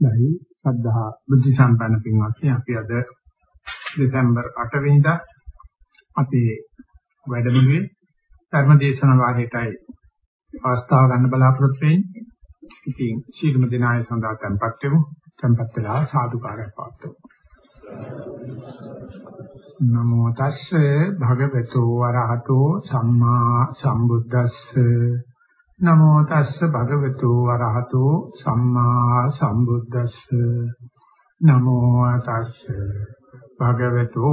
දැයි සද්ධා බුද්ධ සම්පන්න පින්වත්නි අපි අද දෙසැම්බර් 8 වෙනිදා අපේ වැඩමුළුවේ ධර්ම දේශන වාරයටයි අවස්ථාව ගන්න බලාපොරොත්තු වෙන්නේ. ඉතින් සීලම දිනාය සඳහා tempත් වෙමු. tempත් වෙලා සාදුකාරයක් පවත්වමු. නමෝ තස්සේ භගවතු වරහතෝ සම්මා සම්බුද්දස්සේ නමෝ තස්ස භගවතු වරහතෝ සම්මා සම්බුද්දස්ස. නමෝ තස්ස භගවතු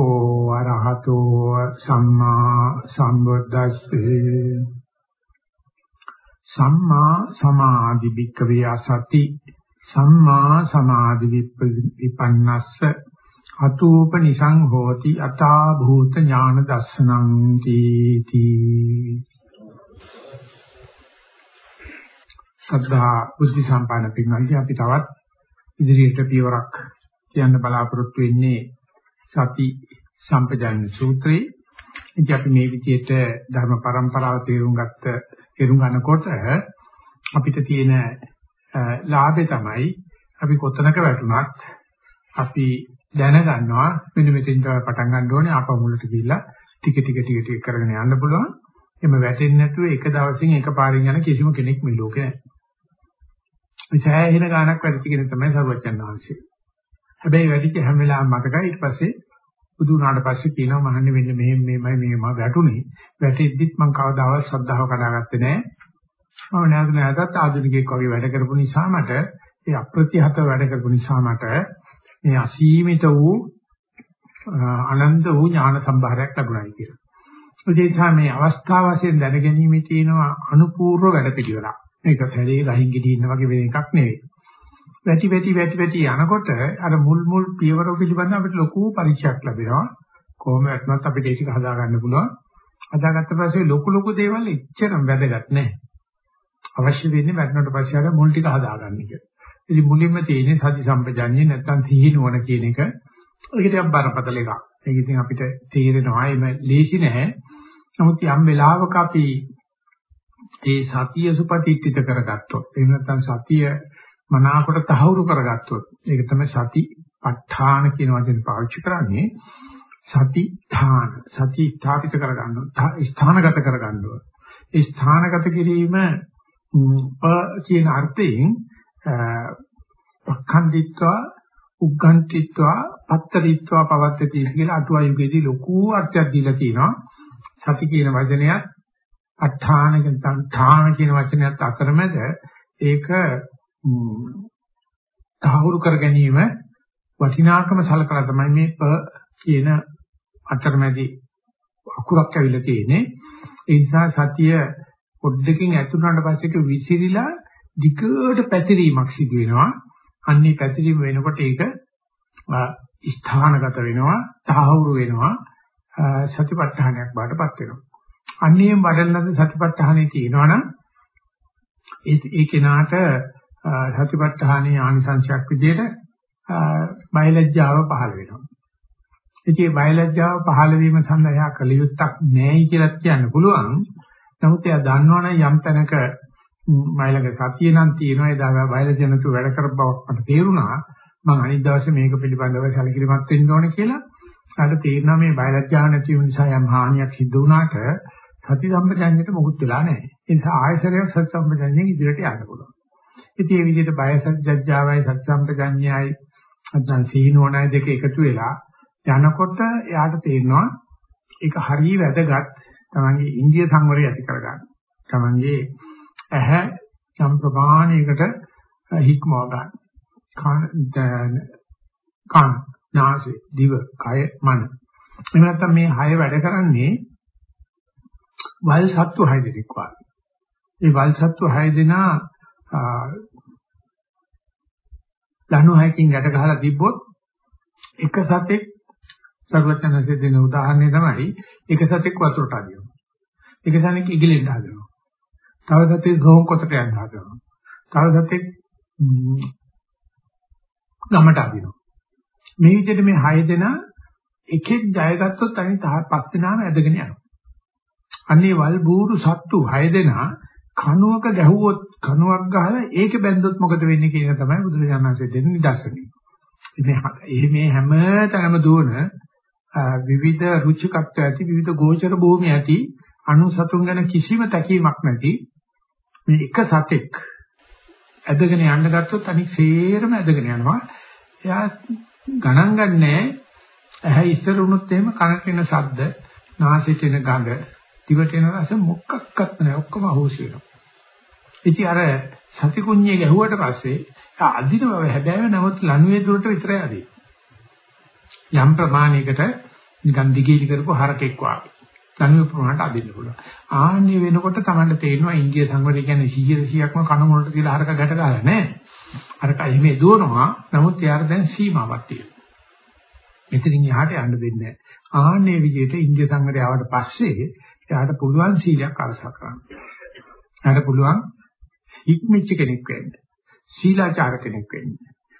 වරහතෝ සම්මා සම්බුද්දස්සේ. සම්මා සමාධි වික්ඛවේ අසති සම්මා සමාධි විපන්නස්ස. අතූපනිසං හෝති අතා භූත ඥාන දස්සනං තීති. සද්ධා බුද්ධ සම්පන්න පින්වත්නි අපි තවත් ඉදිරියට පියවරක් කියන්න බලාපොරොත්තු වෙන්නේ සති සම්පජාන්‍ය සූත්‍රයේ. ඉතින් අපි මේ විදිහට ධර්ම પરම්පරාව තේරුම් ගත්ත තේරුම් ගන්නකොට අපිට තියෙන ලාභය තමයි අපි කොතනක වැටුණත් අපි දැනගන්නවා මෙන්න මෙතෙන් තමයි පටන් ගන්න ඕනේ ආපහු මුලට ගිහිල්ලා ටික ටික ටික ටික කරගෙන යන්න පුළුවන්. එimhe වැටෙන්නේ නැතුව එක දවසින් එක පාරින් යන කිසිම කෙනෙක් මේ ලෝකේ නැහැ. සෑහෙන ගාණක් වැඩිච්ච කෙනෙක් තමයි සරුවච්චන් වහන්සේ. හැබැයි වැඩිච්ච හැම වෙලාවෙම මතකයි ඊට පස්සේ බුදු වුණාට පස්සේ කියනවා මහන්නේ මෙන්න මෙහෙම මෙහෙමයි මෙහෙම වැටුනේ. වැටෙද්දිත් මම කවදාවත් ශ්‍රද්ධාව කඩාගත්තේ නැහැ. මම නැවත නැවතත් ආධුනිකයෙක් වගේ වැඩ කරපු නිසා මට ඒ අප්‍රතිහත වැඩ කරපු නිසා මට මේ අසීමිත වූ අනන්ත වූ ඥාන සම්භාරයක් ලැබුණායි කියලා. ඒ නිසා මේ අවස්ථාව වශයෙන් දැනගැනීමේ තියෙනවා අනුපූර්ව වැඩ පිළිවෙලක්. මේක සැරේ ගහින් ගෙඩි ඉන්න වගේ වෙන එකක් නෙවෙයි. වැටි වැටි වැටි වැටි යනකොට අර මුල් මුල් පියවර පිළිබඳව අපිට ලොකු පරිචයක් ලැබෙනවා. කොහොම වත්මත් අපිට ඒක හදා ගන්න පුළුවන්. හදාගත්ත පස්සේ ලොකු ලොකු දේවල් එච්චරම වැදගත් නැහැ. අවශ්‍ය වෙන්නේ වැටෙනට පස්සේ අර මුල් ටික හදාගන්න එක. ඉතින් මුලින්ම තියෙන්නේ සති සම්පජාඤ්ඤේ නැත්තම් සිහි නුවණ කියන එක. ඒක ටිකක් බරපතල එකක්. ඒක ඉතින් අපිට තේරෙනවා එimhe ලේසි නැහැ. නමුත් යම් වෙලාවක අපි ඒ සතිය සුපතිත්‍ිත කරගත්තොත් එහෙම නැත්නම් සතිය මනාකොට තහවුරු කරගත්තොත් ඒක තමයි සති ප ဋ ාණ කියන වචනේ පාවිච්චි කරන්නේ. සති ථාන සති ස්ථාපිත කරගන්නවා ස්ථානගත කරගන්නවා ඒ ස්ථානගත කිරීම ප කියන අර්ථයෙන් පක්ඛන්දිත්වා උග්ගන්තිත්වා පත්තරිත්වා පවත්තති කියලා අටුවා යුගයේදී ලොකු අර්ථයක් දීලා තිනවා සති කියන වචනයත් අට්ඨාන කියන ඨාන කියන වචනයත් අතරමැද ඒක තහවුරු කර ගැනීම වටිනාකම සලකලා තමයි මේ ප කියන අතරමැදි අකුරක් ඇවිල්ලා තියෙන්නේ. ඒ නිසා සතිය පොඩ්ඩකින් ඇතුළට පස්සේ විසිරිලා දිගට පැතිරීමක් සිදු වෙනවා. අන්නේ පැතිරීම වෙනකොට ඒක ස්ථානගත වෙනවා තහවුරු වෙනවා සතිපට්ඨානයක් බාටපත් වෙනවා. අන්නේම වඩන ලද සතිපට්ඨානේ තියෙනවනම් ඒ ඒ කෙනාට සතිපට්ඨානේ ආනිසංශයක් විදිහට බයලජ්ජාව පහළ වෙනවා. ඉතින් බයලජ්ජාව පහළ වීම සඳහා එයා කලියුත්තක් නැහැයි කියලා කියන්න පුළුවන්. නමුත් එයා දන්නවනම් යම් තැනක මයිලක සතිය නම් තියෙනවා ඒ දාගා බයලජ්ජා නැතුව වැඩ කර බවක් මට තේරුණා. මම අනිත් දවසේ මේක පිළිබඳව සැලකිලිමත් වෙන්න ඕනේ කියලා. ඊට තේරෙනවා මේ බයලජ්ජාව නැති වීම නිසා යම් හානියක් සිද්ධ වුණාට සති සම්පජඤ්ඤයට මොකුත් වෙලා නැහැ. ඒ නිසා ආයසරයක් සති සම්පජඤ්ඤයෙන් ඉදිරියට යන්න පුළුවන්. ඉතින් මේ විදිහට බය සත්‍යජ්ජාවයි සති සම්පජඤ්ඤයයි නැත්නම් සීනෝණයි දෙක එකතු වෙලා යනකොට එයාට තේරෙනවා ඒක හරිය වැදගත් තමන්ගේ ඉන්දිය සංවරය ඇති කරගන්න. තමන්ගේ ඇහැ සම් ප්‍රමාණයකට හික්මව ගන්න. කන කන නාසය දිව කය මන. එහෙම නැත්නම් මේ හය වැඩ කරන්නේ වල් සත්තු 6 දෙනෙක් වාගේ. ඒ වල් සත්තු 6 දෙනා ලනු හයකින් යට ගහලා තිබ්බොත් එක සතෙක් සර්වඥාන්සේ දෙන උදාහරණය තමයි එක සතෙක් වතුරට අදිනවා. එක සතෙක් ඉගිලෙන්න හදනවා. තව සතෙක් ගොම් කොටට යන්න හදනවා. තව සතෙක් ගමට අදිනවා. මේ විදිහට මේ 6 දෙනා එකෙක් ජයගත්තොත් අනිත් පස් දෙනාම ඇදගෙන යනවා. අන්නේ වල් බూరు සත්තු 6 දෙනා කනුවක ගැහුවොත් කනුවක් ගහලා ඒක බැන්දොත් මොකද වෙන්නේ කියන තමයි බුදුරජාණන්සේ දෙන නිදර්ශනය. මේ මේ හැම තැනම දුවන විවිධ රුචිකත්ව ඇති විවිධ ගෝචර භූමි ඇති අනුසතුන් ගැන කිසිම තැකීමක් නැති මේ එක සතෙක් ඇදගෙන යන්න ගත්තොත් අනික සේරම ඇදගෙන යනවා. එයා ගණන් ගන්නෑ ඇහැ ඉස්සර වුණොත් එහෙම කනට එන ශබ්ද, නාසයට එන ගඳ, දිවට එන රස මොකක්වත් නැහැ. ඔක්කොම අහෝසි වෙනවා. ඉතින් අර සති කුඤ්ඤේ ගැහුවට පස්සේ අදින බව හැබැයි නමුත් ලණුවේ දුරට විතරයි අදින්නේ. යම් ප්‍රමාණයකට නිකන් දිගීලි කරපු හරකෙක් වගේ. ලණුවේ ප්‍රමාණයට අදින්න පුළුවන්. ආන්නේ වෙනකොට තමයි තේරෙනවා ඉන්දිය සංවරය කියන්නේ 100%ක්ම කන මොනට කියලා හරක ගැට ගහලා නැහැ. හරක එහෙම දුවනවා. නමුත් යාර දැන් සීමාවක් තියෙනවා. මෙතනින් එහාට යන්න දෙන්නේ නැහැ. ආන්නේ විදිහට ඉන්දිය සංවරය ආවට පස්සේ එයාට පුළුවන් සීලයක් අරසා කරන්න. එයාට පුළුවන් හික්මිච්ච කෙනෙක් වෙන්න. සීලාචාර කෙනෙක් වෙන්න.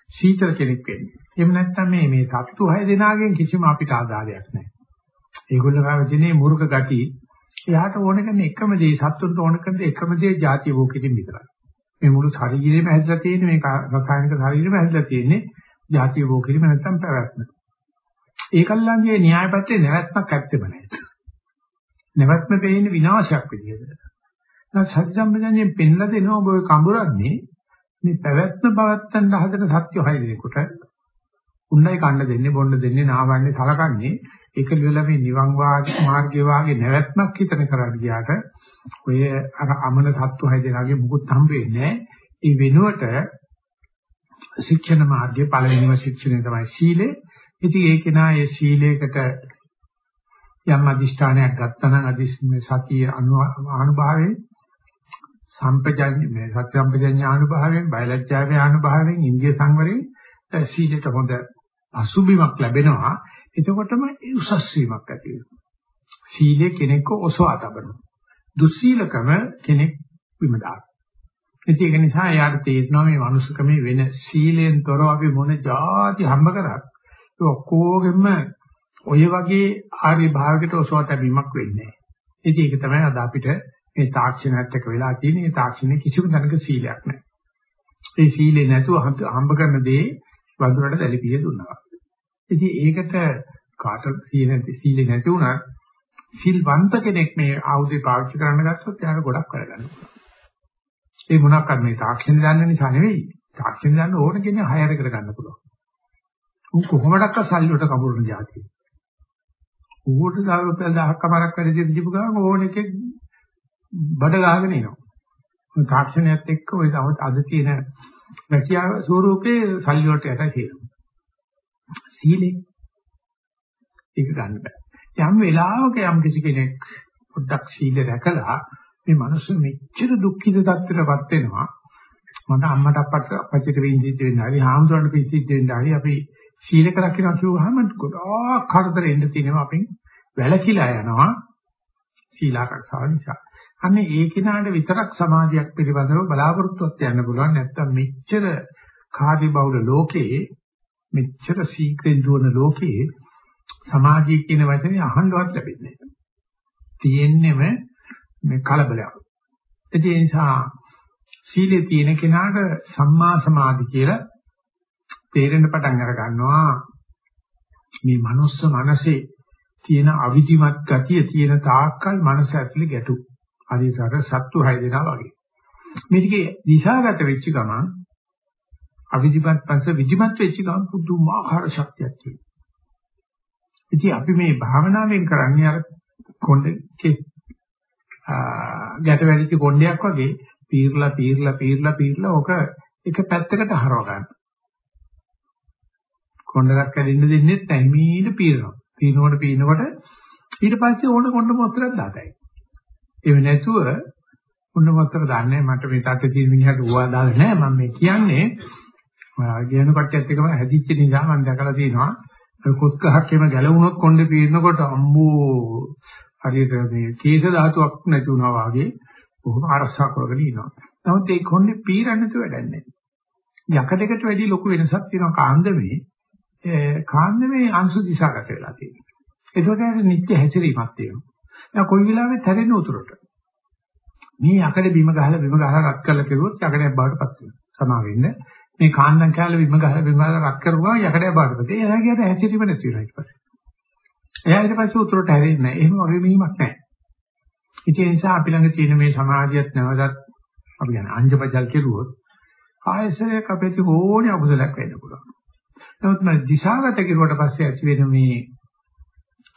සීතල කෙනෙක් වෙන්න. එහෙම නැත්නම් මේ මේ සත්තු හය දෙනාගෙන් කිසිම අපිට ආදායයක් නැහැ. ඒගොල්ලෝ ගාවදිනේ මුර්ග ගති. එයාට ඕන කරන එකම දේ සත්තුන්ට ඕන කරන එකම දේ ಜಾතිය භෝගිතින් විතරයි. මේ මුළු ශරීරෙම හැදලා තියෙන්නේ මේ රසායනික ශරීරෙම හැදලා තියෙන්නේ ಜಾතිය භෝගිතිම නැත්නම් පැවැත්ම. ඒකල්ලන්ගේ න්‍යායපත්‍රයේ නැවැත්මක් ඇත්තෙම නැහැ. නැවැත්ම පෙන්නේ විනාශයක් විදිහට. දැන් සත්‍ය සම්පජන්යෙන් පෙන්ලා දෙනවා ඔබ කඹරන්නේ මේ පැවැත්ම පවත්තන්න හදන සත්‍ය හය දෙනෙකුට උන්නයි කන්න දෙන්නේ බොන්න දෙන්නේ නාවන්නේ සලකන්නේ ඒක ලියලා මේ නිවන් වාගේ මාර්ගය වාගේ නැවැත්මක් හිතන කරලා ගියාට ඔය අර අමන සත්තු හය දෙනාගේ මුකුත් හම්බ වෙන්නේ ඒ වෙනුවට ශික්ෂණ මාර්ගයේ පළවෙනිම ශික්ෂණය තමයි සීලය. ඉතින් ඒක නා ඒ සීලයකට යම් අදිෂ්ඨානයක් ගත්තා නම් අදිස් සතිය අනුභවයෙන් සම්පජඤ්ඤ මේ සත්‍ය සම්පජඤ්ඤ අනුභවයෙන් බයලජ්ජාවේ අනුභවයෙන් ඉන්දිය සංවරයෙන් සීලයට හොඳ අසුබිමක් ලැබෙනවා. එතකොටම උසස් වීමක් ඇති වෙනවා. සීලය කෙනෙක්ව ඔසවා තබනවා. දුස්සීලකම කෙනෙක් බිම දානවා ඒක නිසා යාට තේරෙනවා මේ මනුස්සකමේ වෙන සීලෙන් තොරව අපි මොන જાති හම්බ කරත් ඒ ඔක්කොගෙම ඔය වගේ ආර්ය භාවයකට ඔසවා තැබීමක් වෙන්නේ නැහැ. ඒක තමයි අද අපිට මේ තාක්ෂණයත් එක්ක වෙලා තියෙන මේ තාක්ෂණයේ කිසිම තැනක සීලයක් නැහැ. ඒ සීලේ නැතුව හම්බ කරන දේ වඳුරට දැලිපිය දුන්නා. ඉතින් ඒකට කාට සීලේ නැති වුණත් සිල්වන්ත කෙනෙක් මේ ආයුධය පාවිච්චි කරන්න ගත්තොත් එයාට ගොඩක් කරගන්න පුළුවන්. ඒ මොනක්වත් මේ තාක්ෂණ දන්න නිසා නෙවෙයි. තාක්ෂණ දන්න ඕන කෙනෙක් හයර කරගන්න පුළුවන්. උන් කොහොමඩක්ක සල්ලි වලට කඹරන જાතිය. ඌට දා රුපියල් 1000ක් කමරක් වැඩි දීපු ගමන් ඕන එකෙක් බඩ ගහගෙන එනවා. තාක්ෂණයත් එක්ක ওই අද තියෙන රැකියාව ස්වරූපේ සල්ලි වලට යට තියෙනවා. සීලේ ඒක ගන්න බෑ. යම් වෙලාවක යම් කිසි කෙනෙක් පොඩ්ඩක් සීල රැකලා මේ මිනිස්සු මෙච්චර දුක්ඛිත තත්ත්වයටපත් වෙනවා. මට අම්මට අප්පට අපච්චිට වෙන්නේ දෙන්න හරි හාමුදුරන්ට පිළිසිට දෙන්න හරි අපි සීලක රකින්න කිව්වහම ගොඩාක් කරදර එන්න තියෙනවා අපෙන් වැළකීලා යනවා සීලාකර්ෂාව නිසා. අන්න ඒ කෙනාට විතරක් සමාධියක් පිළිබඳව බලාපොරොත්තුවක් යන්න පුළුවන් නැත්නම් මෙච්චර කාර්ය බහුල ලෝකයේ මෙච්චර සීක්‍රෙන් දුවන ලෝකයේ සමාධිය කියන වචනේ අහන්නවත් ලැබෙන්නේ නැහැ. තියෙන්නේම මේ කලබලයක්. ඒ නිසා සීලේ තියෙන කෙනාට සම්මා සමාධි කියලා තේරෙන්න පටන් අර ගන්නවා මේ මනුස්ස මනසේ තියෙන අවිධිමත් ගතිය තියෙන තාක්කල් මනස ඇතුලේ ගැටු. හරියට සත්තු හය දෙනා වගේ. මේකේ දිශාගත වෙච්ච ගමන් අවිධිමත් පස්ස විධිමත් වෙච්ච ගමන් පුදුමාකාර ශක්තියක් තියෙනවා. ඉතින් අපි මේ භාවනාවෙන් කරන්නේ අර කොණ්ඩේ ගැට වැඩිච්ච කොණ්ඩයක් වගේ පීර්ලා පීර්ලා පීර්ලා පීර්ලා ඔක එක පැත්තකට හරව ගන්න. කොණ්ඩයක් කැඩෙන්න දෙන්නේ නැහැ. මීට පීරනවා. පීනකොට පීනකොට ඊට පස්සේ ඕන කොණ්ඩ මොස්තරක් දාතයි. ඒ නැතුව උන්නමත්තර දන්නේ මට මේ තාත්තේ තියෙන මිනිහට ඌවා දාලා නැහැ මම මේ කියන්නේ ගේන කට්ටියත් එක්කම හැදිච්ච නිසා මම දැකලා තියෙනවා කොස් ගහක් එහෙම ගැලවුණොත් කොණ්ඩේ පීරනකොට අම්මෝ හරියට මේ කේස ධාතුවක් නැති වුණා වගේ බොහොම අරසා කරගෙන ඉනවා. නමුත් ඒ කොණ්ඩේ පීරන්න තු වැඩක් නැහැ. යකඩකට වැඩි ලොකු වෙනසක් තියෙනවා කාන්දමේ. කාන්දමේ අංශු දිශාගත වෙලා තියෙනවා. ඒකට නිත්‍ය හැසිරීමක් තියෙනවා. දැන් කොයි වෙලාවෙත් හැරෙන්න උතුරට. මේ යකඩ බිම ගහලා බිම ගහලා රත් කරලා කෙරුවොත් යකඩයක් බවට පත් වෙනවා. සමා වෙන්න. මේ කාන්දම් කැලේ බිම ගහලා බිම ගහලා රත් කරුවා යකඩයක් බවට පත් වෙනවා. එයා ගියට හැසිරීම නැති වෙනවා ඊට පස්සේ. එයා ඊට පස්සේ උතුරට හැරෙන්නේ නැහැ. එහෙම වගේ මීමක් නැහැ. ඒ නිසා අපි ළඟ තියෙන මේ සමාධියත් නැවතත් අපි කියන්නේ අංජපජල් කෙරුවොත් ආයසරයක් අපිට ඕනේ අකුසලයක් වෙන්න පුළුවන්. නමුත් මම දිශාගත කෙරුවට පස්සේ ඇති වෙන මේ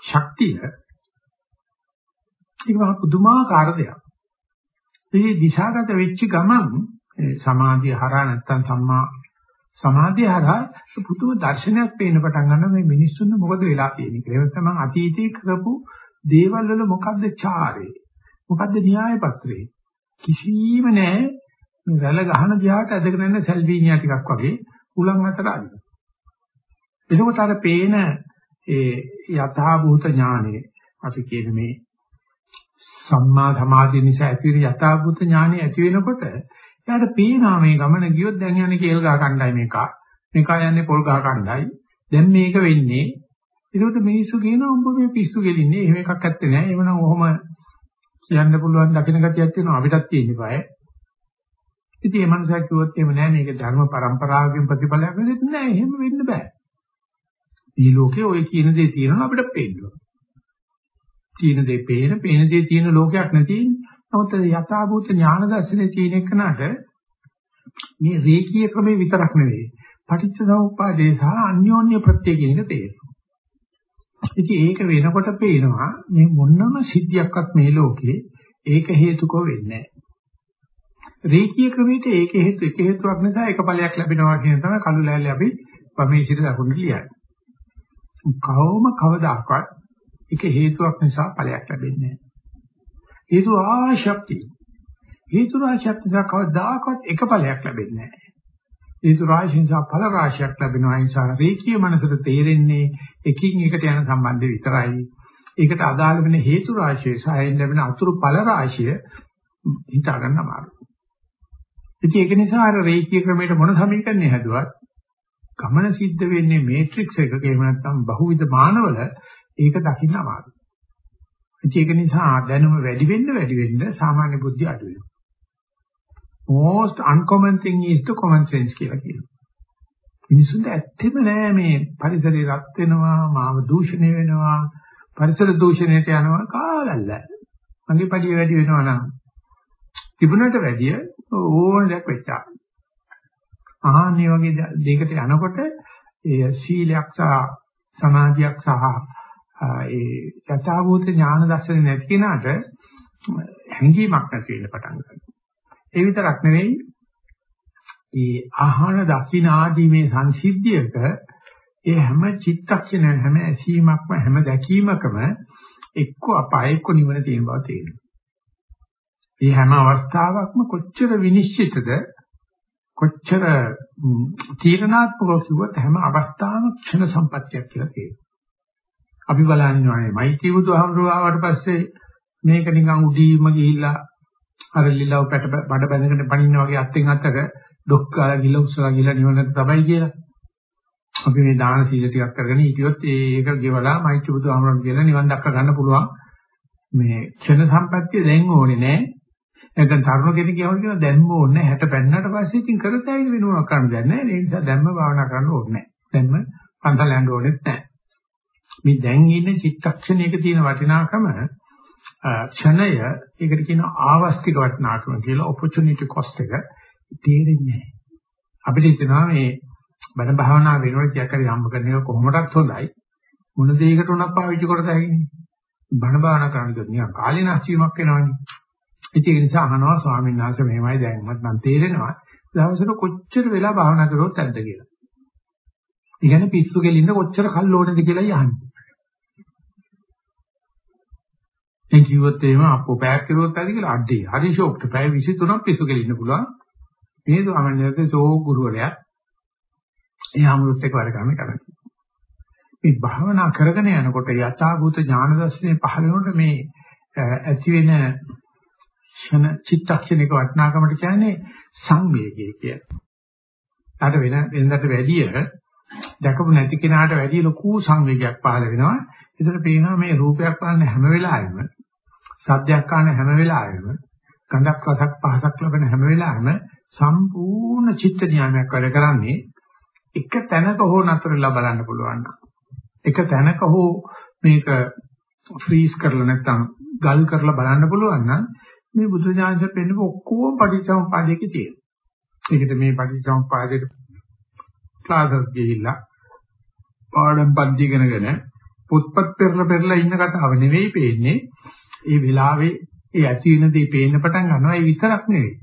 ශක්තිය ඒක මහ පුදුමාකාර දෙයක්. මේ දිශාගත වෙච්ච ගමන් සමාධිය හරහා නැත්තම් සම්මා සමාධිය හරහා පුදුම දර්ශනයක් පේන්න පටන් ගන්නවා මේ මිනිස්සුන්ට මොකද වෙලා තියෙන්නේ කියලා. ඒක තමයි අතීතයේ කරපු දේවල් වල මොකද්ද චාරේ? මොකද්ද න්‍යාය පත්‍රේ? කිසිම නැහැ රැළ ගහන දිහාට ඇදගෙන යන සල්බීනියා ටිකක් වගේ උලන් අතර අදිනවා. එතකොට අර පේන ඒ යථා භූත ඥානෙ අපි කියන මේ සම්මා සමාධිය නිසා ඇතිවෙන යථා භූත ඥානෙ ඇති වෙනකොට එයාට පේනවා මේ ගමන ගියොත් දැන් යන්නේ කේල් ගහ කණ්ඩායි මේක. මේක යන්නේ පොල් ගහ කණ්ඩායි. දැන් මේක වෙන්නේ. ඒකට මිනිස්සු කියනවා උඹ මේ පිස්සු ගෙලින්නේ. එහෙම එකක් ඇත්තේ නැහැ. එවනම් ඔහොම කියන්න පුළුවන් දකින්න ගතියක් තියෙනවා අපිටත් තියෙන්න බෑ. ඉතින් මේ මනුස්සයා කිව්වොත් එහෙම නෑ මේක ධර්ම પરම්පරාවකින් ප්‍රතිඵලයක් නෙවෙයි නෑ එහෙම වෙන්න බෑ. මේ ලෝකේ ওই කියන දේ තියෙනවා අපිට පේන්න තියෙන දේ පේන, පේන දේ තියෙන ලෝකයක් නැති. නමුත් යථාභූත ඥාන දර්ශනේ තියෙන එකනට මේ රේකී ක්‍රමේ විතරක් නෙවෙයි. පටිච්ච සමුප්පාදේ සහ අන්‍යෝන්‍ය ප්‍රත්‍ය කියන එක තේරෙනවා. ඉතින් ඒක වෙනකොට පේනවා මේ මොනම සිද්ධියක්වත් මේ ලෝකේ ඒක හේතුකෝ වෙන්නේ නැහැ. රේකී ක්‍රමයට ඒක හේතු එක හේතුවක් නිසා එක ඵලයක් ලැබෙනවා කියන තමයි කළු ලෑල්ලේ අපි වමේ සිට දකුණට ලියන්නේ. කවම කවදාකවත් ඒක හේතුවක් නිසා ඵලයක් ලැබෙන්නේ නැහැ. හේතු ආශක්තිය. හේතු රාශියක් නිසා කවදාකවත් එක ඵලයක් ලැබෙන්නේ නැහැ. හේතු රාශිය නිසා ඵල රාශියක් ලැබෙනවා. ඒ නිසා රේඛීය මනසට තේරෙන්නේ එකින් එකට යන සම්බන්ධය විතරයි. ඒකට අදාළ වෙන හේතු රාශිය සායෙන් ලැබෙන අතුරු ඵල රාශිය හිතා ගන්න අමාරුයි. ඉතින් ඒක නිසා අර රේඛීය ක්‍රමයට මොන සමීකරණය හැදුවත් ගමන සිද්ධ වෙන්නේ මේට්‍රික්ස් එකක එහෙම නැත්නම් බහුවිධ මානවල ඒක දකින්න අමාරුයි. ඒක නිසා දැනුම වැඩි වෙන්න වැඩි වෙන්න සාමාන්‍ය බුද්ධිය අඩු වෙනවා. most uncommon thing is the common sense කියලා කියනවා. මිනිසුන්ට ඇත්තෙම නෑ මේ පරිසරය රත් වෙනවා, මාව දූෂණය වෙනවා, පරිසර දූෂණයට යනවා කාලල්ල. මගේ පඩිය වැඩි වෙනවා නම් තිබුණට වැඩිය ඕන දෙයක් වෙච්චා. ආහන්නේ වගේ දෙයකට යනකොට ඒ සීලයක් සහ සමාධියක් සහ ඒ යථාභූත ඥාන දර්ශනේ නැති කෙනාට හැඟීමක් නැති වෙන්න පටන් ගන්නවා. ඒ විතරක් නෙවෙයි ඒ ආහන දකින්න ආදී මේ සංසිද්ධියක ඒ හැම චිත්තක්ෂණ හැම ඇසීමක්ම හැම දැකීමකම එක්ක අපාය එක්ක නිවන තියෙන බව තේරෙනවා. මේ හැම අවස්ථාවකම කොච්චර විනිශ්චිතද කොච්චර තීරණාත්මකව කිව්වොත් හැම අවස්ථාවම ක්ෂණ සම්පත්තියක් කියලා කියනවා. අපි බලන්නේ මෛත්‍රී බුදුහාමුදුරුවෝ ආවට පස්සේ මේක නිකන් උඩීම ගිහිල්ලා අර ලිලව පැට බඩ බැඳගෙන පනින්න වගේ අත්ෙන් අතක ඩොක් කාලා ගිල උස්සලා ගිල නිවනට තමයි කියලා. අපි මේ දාන සීල ටිකක් කරගෙන හිටියොත් ඒක ගෙවලා මෛත්‍රී බුදුහාමුදුරුවෝ කියලා නිවන් දක්ක ගන්න පුළුවන්. මේ ක්ෂණ සම්පත්තිය දැන් ඕනේ නෑ. නැත්නම් තරුණ කෙනෙක් කියවල කියන දැම්ම ඕනේ 60 පෙන්නට පස්සේ ඉතින් කරතයි වෙනුවක් කරන්න දෙයක් නෑ. ඒ නිසා දැම්ම භාවනා කරන්න ඕනේ නෑ. දැම්ම පන්සල් යන්න ඕනෙත් නෑ. මේ දැන් ඉන්න චිත්තක්ෂණයක තියෙන වටිනාකම ක්ෂණය ඒකට කියන ආවස්තික වටිනාකම කියලා opportunity cost එක තේරෙන්නේ නැහැ. අපිට හිතනවා මේ බණ භාවනා වෙනකොට ටිකක් හරි හම්බ කරන එක කොහොමදත් හොඳයි. මොන දෙයකට උනක් පාවිච්චි කරත හැකිනේ. බණ භාවනා කරනකොට නිකන් කාලේ නැස්වීමක් වෙනවනේ. ඒක නිසා අහනවා ස්වාමීන් වහන්සේ මෙහෙමයි දැන්වත් මම තේරෙනවා. දවසට කොච්චර වෙලා භාවනා කරොත් ඇද්ද කියලා. ඉගෙන පිස්සු කෙලින්න කොච්චර කල් ඕනේද කියලා යහන්නේ. දැන් කිව්වොත් එහෙම අපෝ පැයක් කරුවොත් ඇති කියලා අඩේ. හරි ෂොක්ට පැය 23ක් පිස්සු කෙලින්න පුළුවන්. මේ සාමාන්‍යයෙන් සෝ ගුරුවරයා ඒ අමෘත එක්ක වැඩ කරන්න කරන්නේ. මේ භාවනා කරගෙන යනකොට යථාභූත ඥාන දර්ශනේ පහළ වෙනකොට මේ ඇති වෙන ක්ෂණ චිත්තක්ෂණික වටනාකමට කියන්නේ සංවේගය කියලා. අර වෙන වෙනදට වැඩිය දැකපු නැති කෙනාට වැඩිය ලොකු සංවේගයක් පහළ වෙනවා. ඒතර පේනවා මේ රූපයක් බලන හැම වෙලාවෙම සද්දයක් අහන හැම වෙලාවෙම ගඳක් රසක් පහසක් ලැබෙන හැම වෙලාවෙම සම්පූර්ණ චිත්ත ඥානයක් වැඩ කරන්නේ එක තැනක හෝ නතරලා බලන්න පුළුවන් එක තැනක හෝ මේක ෆ්‍රීස් කරලා නැත්නම් ගල් කරලා බලන්න පුළුවන් නම් මේ බුදු ඥානයෙන් පෙන්නපු ඔක්කොම පටිච්චසමුපාදයේ තියෙනවා. ඒකට මේ පටිච්චසමුපාදයේ ක්ලාසස් ගිහිල්ලා පාඩම් පන්ති ඉගෙනගෙන පොත්පත් පෙරලා පෙරලා ඉන්න කතාව නෙවෙයි පේන්නේ. ඒ වෙලාවේ ඒ ඇති වෙන දේ පේන්න පටන් ගන්නවා. ඒ විතරක් නෙවෙයි.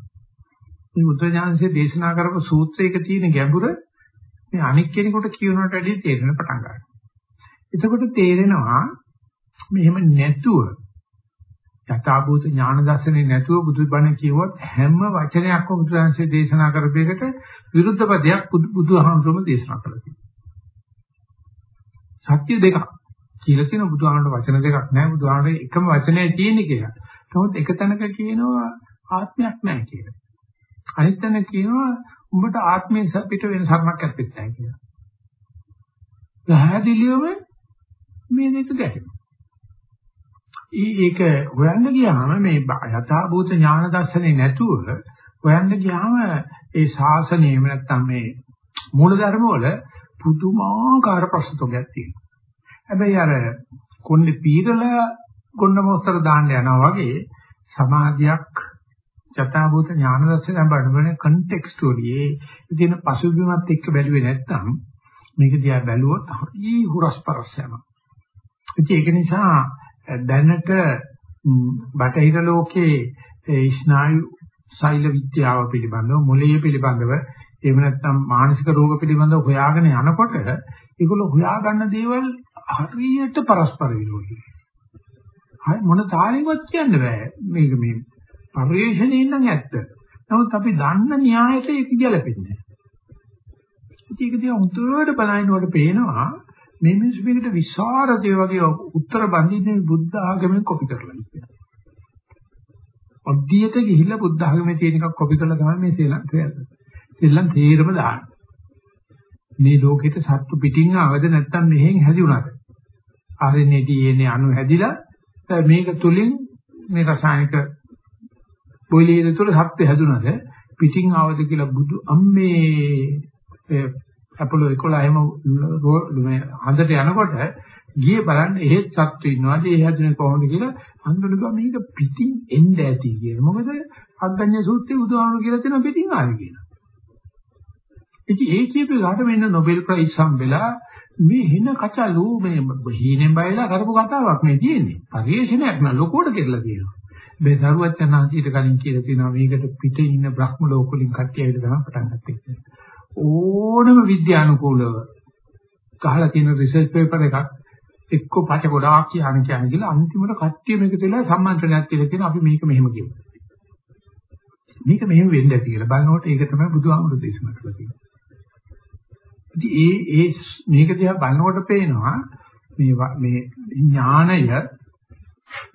මේ බුද්ධ ඥානසේ දේශනා කරපු සූත්‍රයක තියෙන ගැඹුර මේ අනික් කෙනෙකුට කියනකට වැඩිය තේරෙන පටන් ගන්නවා. එතකොට තේරෙනවා මෙහෙම නැතුව යථාභූත ඥාන දර්ශනේ නැතුව බුදුබණ කියුවොත් හැම වචනයක්ම බුදුරජාණන්සේ දේශනා කරපු එකට විරුද්ධ පදයක් බුදුහාමුදුරුවෝ දේශනා කළා තියෙනවා. සත්‍ය දෙකක් කියලා කියන බුදුහාමුදුරුවෝ වචන දෙකක් නෑ බුදුහාමුදුරුවෝ එකම වචනයයි තියෙන්නේ කියලා. නමුත් එක තැනක කියනවා ආත්මයක් නැහැ කියලා. අනිත් තැන කියනවා උඹට ආත්මය පිට වෙන සරණක් ඇත්තෙත් නැහැ කියලා. පැහැදිලිවම මේ දෙක ගැටෙනවා. ඒක හොයන්න ගියාම මේ යථාභූත ඥාන දර්ශනේ නැතුව හොයන්න ගියාම ඒ ශාසනයෙම නැත්තම් මේ මූලධර්ම වල පුදුමාකාර ප්‍රශ්න තෝගයක් තියෙනවා. හැබැයි අර කොන්නේ පීරලා ගොන්න මොස්තර දාන්න යනවා වගේ සමාධියක් යථාභූත ඥාන දර්ශනය බලන කන්ටෙක්ස්ටුවලි ඒ තියෙන පසුබිමත් එක්ක බැලුවේ නැත්නම් මේක දිහා බැලුවොත් හරි හුරස්පරස් යනවා. ඒක නිසා දැනට බටහිර ලෝකයේ ස්නායු සෛල විද්‍යාව පිළිබඳව මොළයේ පිළිබඳව එහෙම නැත්නම් මානසික රෝග පිළිබඳව හොයාගෙන යනකොට ඒගොල්ලෝ හොයාගන්න දේවල් හරියට පරස්පර විරෝධී. හරි මොන තාලෙවත් කියන්න බෑ. මේක මේ පරිශ්‍රණයෙන් නම් ඇත්ත. නමුත් අපි දන්න න්‍යායට ඒක ගැලපෙන්නේ නැහැ. ඒක දිහා උන්ටට බලනකොට පේනවා මේ මිනිස් මේකට විසරදේ වගේ උත්තර බඳින්නේ බුද්ධ ආගමෙන් කොපි කරලා ඉන්නේ. අධ්‍යයට ගිහිල්ලා බුද්ධ ආගමේ තියෙන එකක් කොපි කරලා තමයි මේ සෙල්ලම් සෙල්ලම් තේරම දාන්නේ. මේ ලෝකෙට සත්තු පිටින් ආවද නැත්නම් මෙහෙන් හැදිුණාද? RNA DNA අණු හැදිලා මේක තුලින් මේ රසායනික බොයිලර් තුල සත්‍ය හැදුනද පිටින් ආවද කියලා බුදු අම්මේ අපලෝ 11ම මේ හඳට යනකොට ගියේ බලන්න එහෙත් සත්තු ඉන්නවාද ඒ හැදුනේ කොහොමද කියලා අන්දරනවා මේක පිටින් එන්න ඇති කියන මොකද අග්ගඤ්ඤ සූත්‍රයේ බුදුහාමුදුරු කියලා තියෙනවා පිටින් ආවේ කියලා. ඉතින් ඒ කියපු ගාට මෙන්න නොබෙල් ප්‍රයිස් හම්බෙලා මේ හින කචලු මේ හීනෙන් බයලා කරපු කතාවක් මේ තියෙන්නේ. පරිේශනයක් න ලොකෝට කියලා කියනවා. මේ දරුවත් යනාසීට කලින් කියලා තියෙනවා මේකට පිටේ ඉන්න බ්‍රහ්ම ලෝක වලින් කට්ටිය ඇවිත් තමයි පටන් ගත්තේ. ඕනම විද්‍යානුකූලව ගහලා තියෙන රිසර්ච් පේපර් එකක් එක්ක පට ගොඩාක් කියන කියන කියලා අන්තිමට කට්ටිය මේක දෙලා සම්මන්ත්‍රණයක් කියලා තියෙනවා අපි මේක මෙහෙම කියමු. මේක මෙහෙම වෙන්න ඇති කියලා බලනකොට ඒක තමයි බුදුහාමුදුරු දේශනා කළා තියෙන්නේ. ඉතින් ඒ ඒ මේක දිහා බලනකොට පේනවා මේ මේ ඥාණය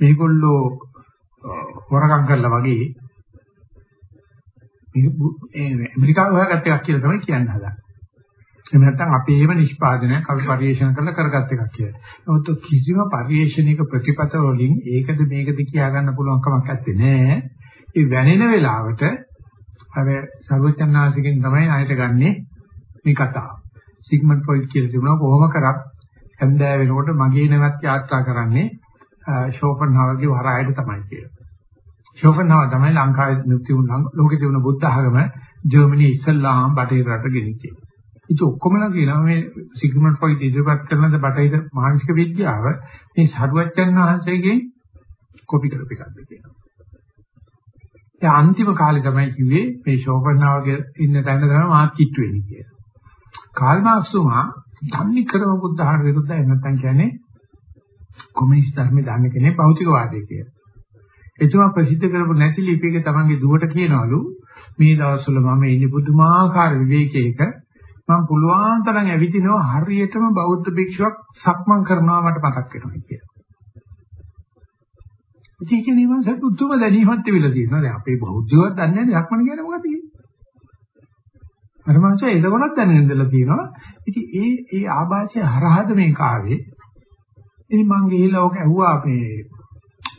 මේගොල්ලෝ හොරගම් කරලා වගේ මේක ඇමරිකාව හොයාගත්ත එකක් කියලා තමයි කියන්න හදන්නේ. එහෙම නැත්නම් අපේම නිෂ්පාදනයක් අපි පරිශන කරලා කරගත්ත එකක් කියලා. නමුත් කිසිම පරිශනයක ප්‍රතිපත වලින් ඒකද මේකද කියා ගන්න පුළුවන් කමක් නැත්තේ නෑ. ඒ වැනෙන වෙලාවට අර සර්වචන්නාසිකෙන් තමයි ආයත ගන්නෙ මේ කතාව. සිග්මන්ඩ් ෆ්‍රොයිඩ් කියලා තිබුණා කොහොම කරත් හැන්දෑව වෙනකොට මගේ නැවත් යාත්‍රා කරන්නේ ෂෝපන්හාවර්ගේ වරායට තමයි කියලා. ෂෝපන්හාවර් තමයි ලංකාවේ තිබුණ ලෝකේ තිබුණ බුද්ධ ආගම ජර්මනි ඉස්සල්ලාම බටහිර රට ගෙනිච්චේ. ඉතින් ඔක්කොමලා කියනවා මේ සිග්මන්ඩ් ෆ්‍රොයිඩ් ඉදිරිපත් කරන බටහිර මානසික විද්‍යාව මේ සරුවච්චන් වහන්සේගෙන් කොපි කරපු එකක්ද කියනවා. ඒ අන්තිම කාලේ තමයි කිව්වේ මේ ෂෝපන්හාවර්ගේ ඉන්න තැන තමයි මාත් කිට්ටු වෙන්නේ කියලා. කාල් මාක්ස් තුමා ධම්මික ක්‍රම බුද්ධ ආහාර විරුද්ධයි නැත්නම් කියන්නේ කොමියුනිස්ට් ධර්මයේ දාන්න කෙනේ භෞතිකවාදී කියලා. එතුමා ප්‍රසිද්ධ කරපු නැති ලිපියක තමන්ගේ දුවට කියනවලු මේ දවස්වල මම ඉන්නේ පුදුමාකාර විවේකයක මම පුළුවන් තරම් ඇවිදිනවා හරියටම බෞද්ධ භික්ෂුවක් සක්මන් කරනවා මට මතක් වෙනවා කියලා. ඉතින් ඒක නිවන් සතුටුම දැනීමක් තිබිලා තියෙනවා. දැන් අපේ බෞද්ධයවත් දන්නේ නැහැ සක්මන් කියන්නේ මොකක්ද කියලා. අර මනුස්සය එදවලත් දැනගෙන ඉඳලා තියෙනවා. ඉතින් ඒ ඒ ආభాෂය හරහාද මේ කාවේ. ඉතින් මං ගිහිල්ලා ඔක ඇහුවා මේ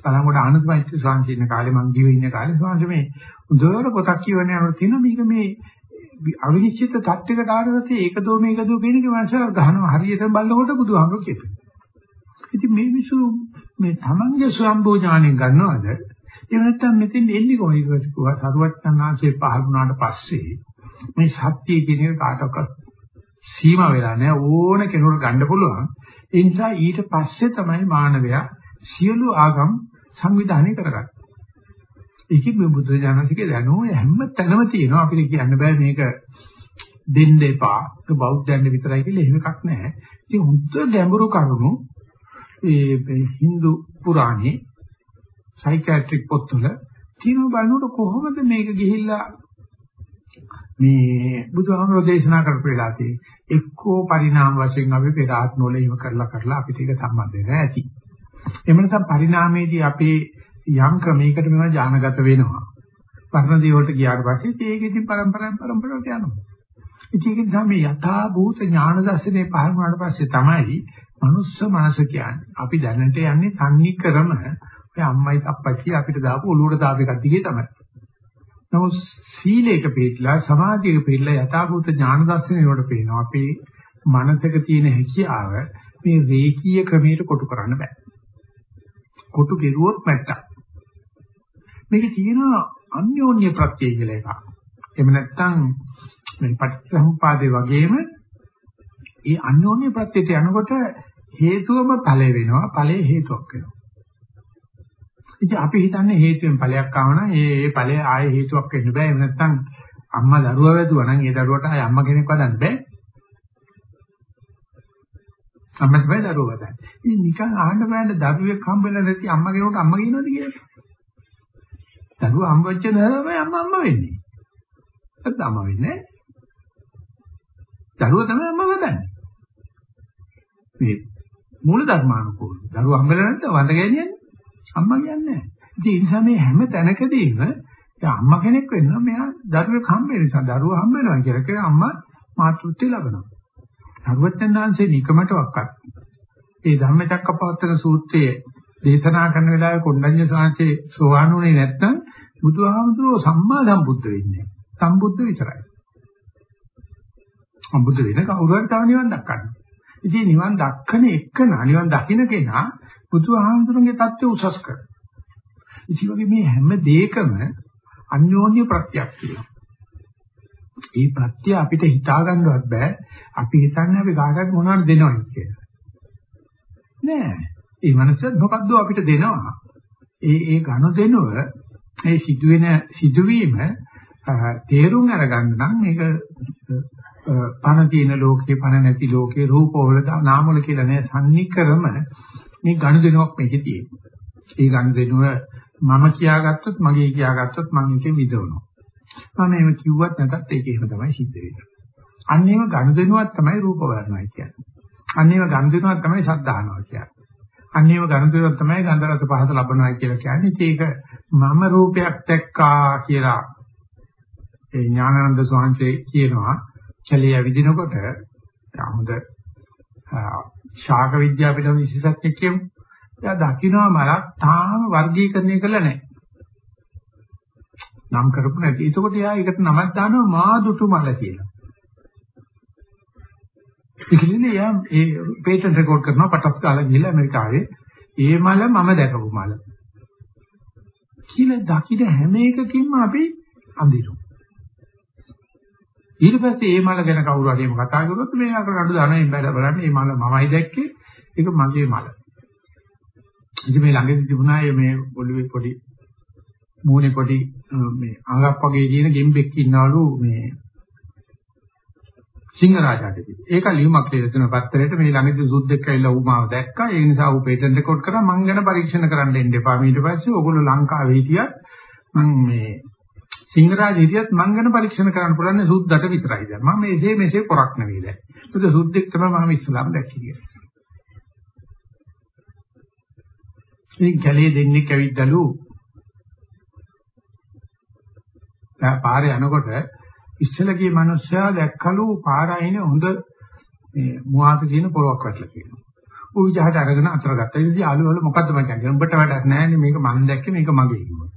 බලංගොඩ ආනන්දමෛත්‍රී ස්වාමීන් ඉන්න කාලේ මං ජීවෙ ඉන්න කාලේ ස්වාමීන් මේ හොඳට පොතක් කියවන යනකොට තියෙන මේක මේ අවිනිශ්චිත තත්ත්වයකට ආවොත් ඒක දෝ මේක දෝ කියන එක මනසට ගහනවා හරියට බලනකොට බුදුහාමුදුරු කියපේ. ඉතින් මේ මිසු මේ තමන්ගේ ස්වම්භෝ ඥාණයෙන් ගන්නවද? එහෙම නැත්නම් මෙතෙන් එන්නේ කොහේද කිව්වා සරුවච්චන්හන්සේ පහළ වුණාට පස්සේ මේ සත්‍ය කියන එක කාටවත් සීමා වෙලා නැහැ ඕන කෙනෙකුට ගන්න පුළුවන්. ඒ නිසා ඊට පස්සේ තමයි මානවයා සියලු ආගම් සංවිධානය කරගන්නේ. ඒකෙත් මේ බුද්ධ ඥානසිකේ දැනුම හැම තැනම තියෙනවා අපිට කියන්න බෑ මේක දෙන්න එපා. ඒක බෞද්ධයන්ට විතරයි කියලා එහෙම එකක් නැහැ. ඉතින් හුද්ද ගැඹුරු කරුණු ඒ Hindu පුරාණේ සයිකියාට්‍රික් පොත්වල තියෙන බලනකොට කොහොමද මේක ගිහිල්ලා මේ බුදුහාමුදුරෝ දේශනා කරපු වෙලාවේ එක්කෝ පරිණාම වශයෙන් අපි පෙර ආත්මවල ඉව කරලා කරලා අපිට ඒක සම්බන්ධ වෙනවා ඇති. එහෙම නැත්නම් පරිණාමයේදී අපේ යම් ක්‍රමයකට මේවා ඥානගත වෙනවා. පරණ දේවල්ට ගියාට පස්සේ ඒක ඉතින් පරම්පරාවෙන් පරම්පරාවට යනවා. ඉතින් ඒක නිසා මේ යථා භූත ඥාන දර්ශනේ පහළ වුණාට පස්සේ තමයි මනුස්ස මනස කියන්නේ. අපි දැනට යන්නේ තන්නේ ක්‍රම ඔය අම්මයි අප්පච්චි අපිට දාපු ඔලුවට දාපු එකක් දිගේ තමයි. නමුත් සීලයක පිළිලා සමාධියක පිළිලා යථාභූත ඥාන දර්ශනය වලට පේනවා අපේ මනසක තියෙන හැකියාව මේ රේකීය ක්‍රමයට කොටු කරන්න බෑ. කොටු කෙරුවොත් මැට්ටක්. මේක තියෙන අන්‍යෝන්‍ය ප්‍රත්‍යය කියලා එකක්. එහෙම නැත්නම් මේ පටිච්චසමුපාදේ වගේම ඒ අන්‍යෝන්‍ය ප්‍රත්‍යයට යනකොට හේතුවම ඵලය වෙනවා ඵලය හේතුවක් වෙනවා. ඉතින් අපි හිතන්නේ හේතුවෙන් ඵලයක් ආවනම් ඒ ඒ ඵලය ආයේ හේතුවක් වෙන්න බෑ. එහෙම නැත්නම් අම්මා දරුවා වැදුවා නම් ඒ දරුවට ආයේ අම්මා කෙනෙක් වදන්න බෑ. අම්මත් බෑ දරුවා වදන්න. ඉතින් නිකන් අහන්න බෑනේ දරුවෙක් හම්බෙලා නැති අම්මා කෙනෙකුට අම්මා කියනවද කියලා. දරුවා හම්බ වෙච්ච නේද අම්මා අම්මා වෙන්නේ. නැත්නම් අම්මා වෙන්නේ දරුවා තමයි අම්මා වදන්නේ. මේ මූල ධර්මානුකූල. දරුවා හම්බෙලා නැත්නම් වඳ ගෑනියන්නේ. අම්මා කියන්නේ නැහැ. ඒ නිසා මේ හැම තැනකදීම දැන් අම්මා කෙනෙක් වෙන්න මෙයා දරුවෙක් හම්බ වෙන නිසා දරුවා හම්බ වෙනවා කියලා කියන අම්මා මාතෘත්වය ලබනවා. සර්වඥාන්සේ නිකමටවත් ඒ ධම්මචක්කපවත්තන සූත්‍රයේ දේශනා කරන වෙලාවේ කොණ්ඩඤ්ඤ සාංශේ සෝවාන්ුනේ නැත්නම් බුදුහාමුදුරුවෝ සම්මා සම්බුද්ධ වෙන්නේ සම්බුද්ධ විතරයි. සම්බුද්ධ වෙන කවුරු හරි තව නිවන් දක්කන්න. ඉතින් නිවන් දක්කන එක නිවන් දකින්න කෙනා බුදුහාමුදුරන්ගේ தත්ත්වය උසස් කරනවා. ඉතින් වගේ මේ හැම දෙයකම අන්‍යෝන්‍ය ප්‍රත්‍යක් තියෙනවා. ඒ ප්‍රත්‍ය අපිට හිතා ගන්නවත් බෑ. අපි හිතන්නේ අපි කාටවත් මොනවද දෙනවද කියලා. නෑ. ඒ මනස මොකද්ද අපිට දෙනවා. ඒ ඒ ගනුදෙනුව ඒ සිදුවෙන සිදුවීම තේරුම් අරගන්න නම් මේක පණ තියෙන ලෝකේ පණ නැති ලෝකේ රූපවල නාමවල කියලා නෑ සම්නික්‍රම මේ ගනුදෙනුවක් මේකේ තියෙනවා. ඒ ගනුදෙනුව මම කියාගත්තොත් මගේ කියාගත්තොත් මම එකේ විදවනවා. මම එහෙම කිව්වත් නැතත් ඒක එහෙම තමයි සිද්ධ වෙන්නේ. අන්න ඒව ගනුදෙනුවක් තමයි රූප වර්ණය කියන්නේ. අන්න ඒව ගනුදෙනුවක් තමයි ශබ්දානවා කියන්නේ. අන්න ඒව ගනුදෙනුවක් තමයි ගන්ධ රස පහස ලබනවා කියලා කියන්නේ. ඒක මම රූපයක් දැක්කා කියලා ඒ ඥානানন্দ සෝහන්සේ කියනවා. කැලිය විදිනකොට හොඳ ශාක විද්‍යාව පිළිබඳ විශේෂඥ කියමු. එයා දකින්න මලක් තාම වර්ගීකරණය කළා නැහැ. නම් කරපු නැති. එතකොට එයා ඒකට නමක් දානවා මාදුටු මල කියලා. ඉතින් එයා ඒ පේටන්ට් රෙකෝඩ් කරනවා පටස් කාලා ගිහලා ඇමරිකාවේ. ඒ මල මම දැකපු මල. කියලා දකින්න හැම එකකින්ම අපි අඳිනවා. ඊට පස්සේ මේ මල ගැන කවුරු හරි කතා කරොත් මේ අකට නඩු දානවා එම්බැල බලන්න මේ මල මමයි දැක්කේ ඒක මගේ මල. ඉතින් මේ ළඟදී තිබුණා මේ පොඩි පොඩි මූණේ පොඩි මේ අඟක් වගේ තියෙන ගෙම්බෙක් ඉන්නවලු මේ සිංහරාජාටදී. ඒක ලියුමක් කියලා දෙන පත්තරේට මේ ළඟදී සුද්දෙක් ඇවිල්ලා ඌ මාව දැක්කා. ඒ නිසා ඌ පේටන්ට් රෙකෝඩ් කරා මං ගැන පරීක්ෂණ කරන්න එන්න එපා. ඊට පස්සේ ඕගොල්ලෝ ලංකාවේ හිටියත් මං මේ සිංහරාජ හිටියත් මං ගැන පරීක්ෂණ කරන්න පුළුවන් සුද්දට විතරයි දැන්. මම මේසේ මේසේ පොරක් නෙවෙයි දැන්. මොකද සුද්දෙක් තමයි මම ඉස්ලාම් දැක්කේ. මේ ගැලේ දෙන්නේ කැවිද්දලු. දැන් පාරේ යනකොට ඉස්සල ගිය මිනිස්සයා දැක්කලු පාර අයිනේ හොඳ මේ මුවාත කියන පොරක් වැටලා තියෙනවා. ওই විදිහට අරගෙන අතර ගත්තා. ඒ විදිහ ආලු වල මොකද්ද මචං කියලා. උඹට වැඩක් නැහැ නේ මේක මම දැක්කේ මේක මගේ කිව්වා.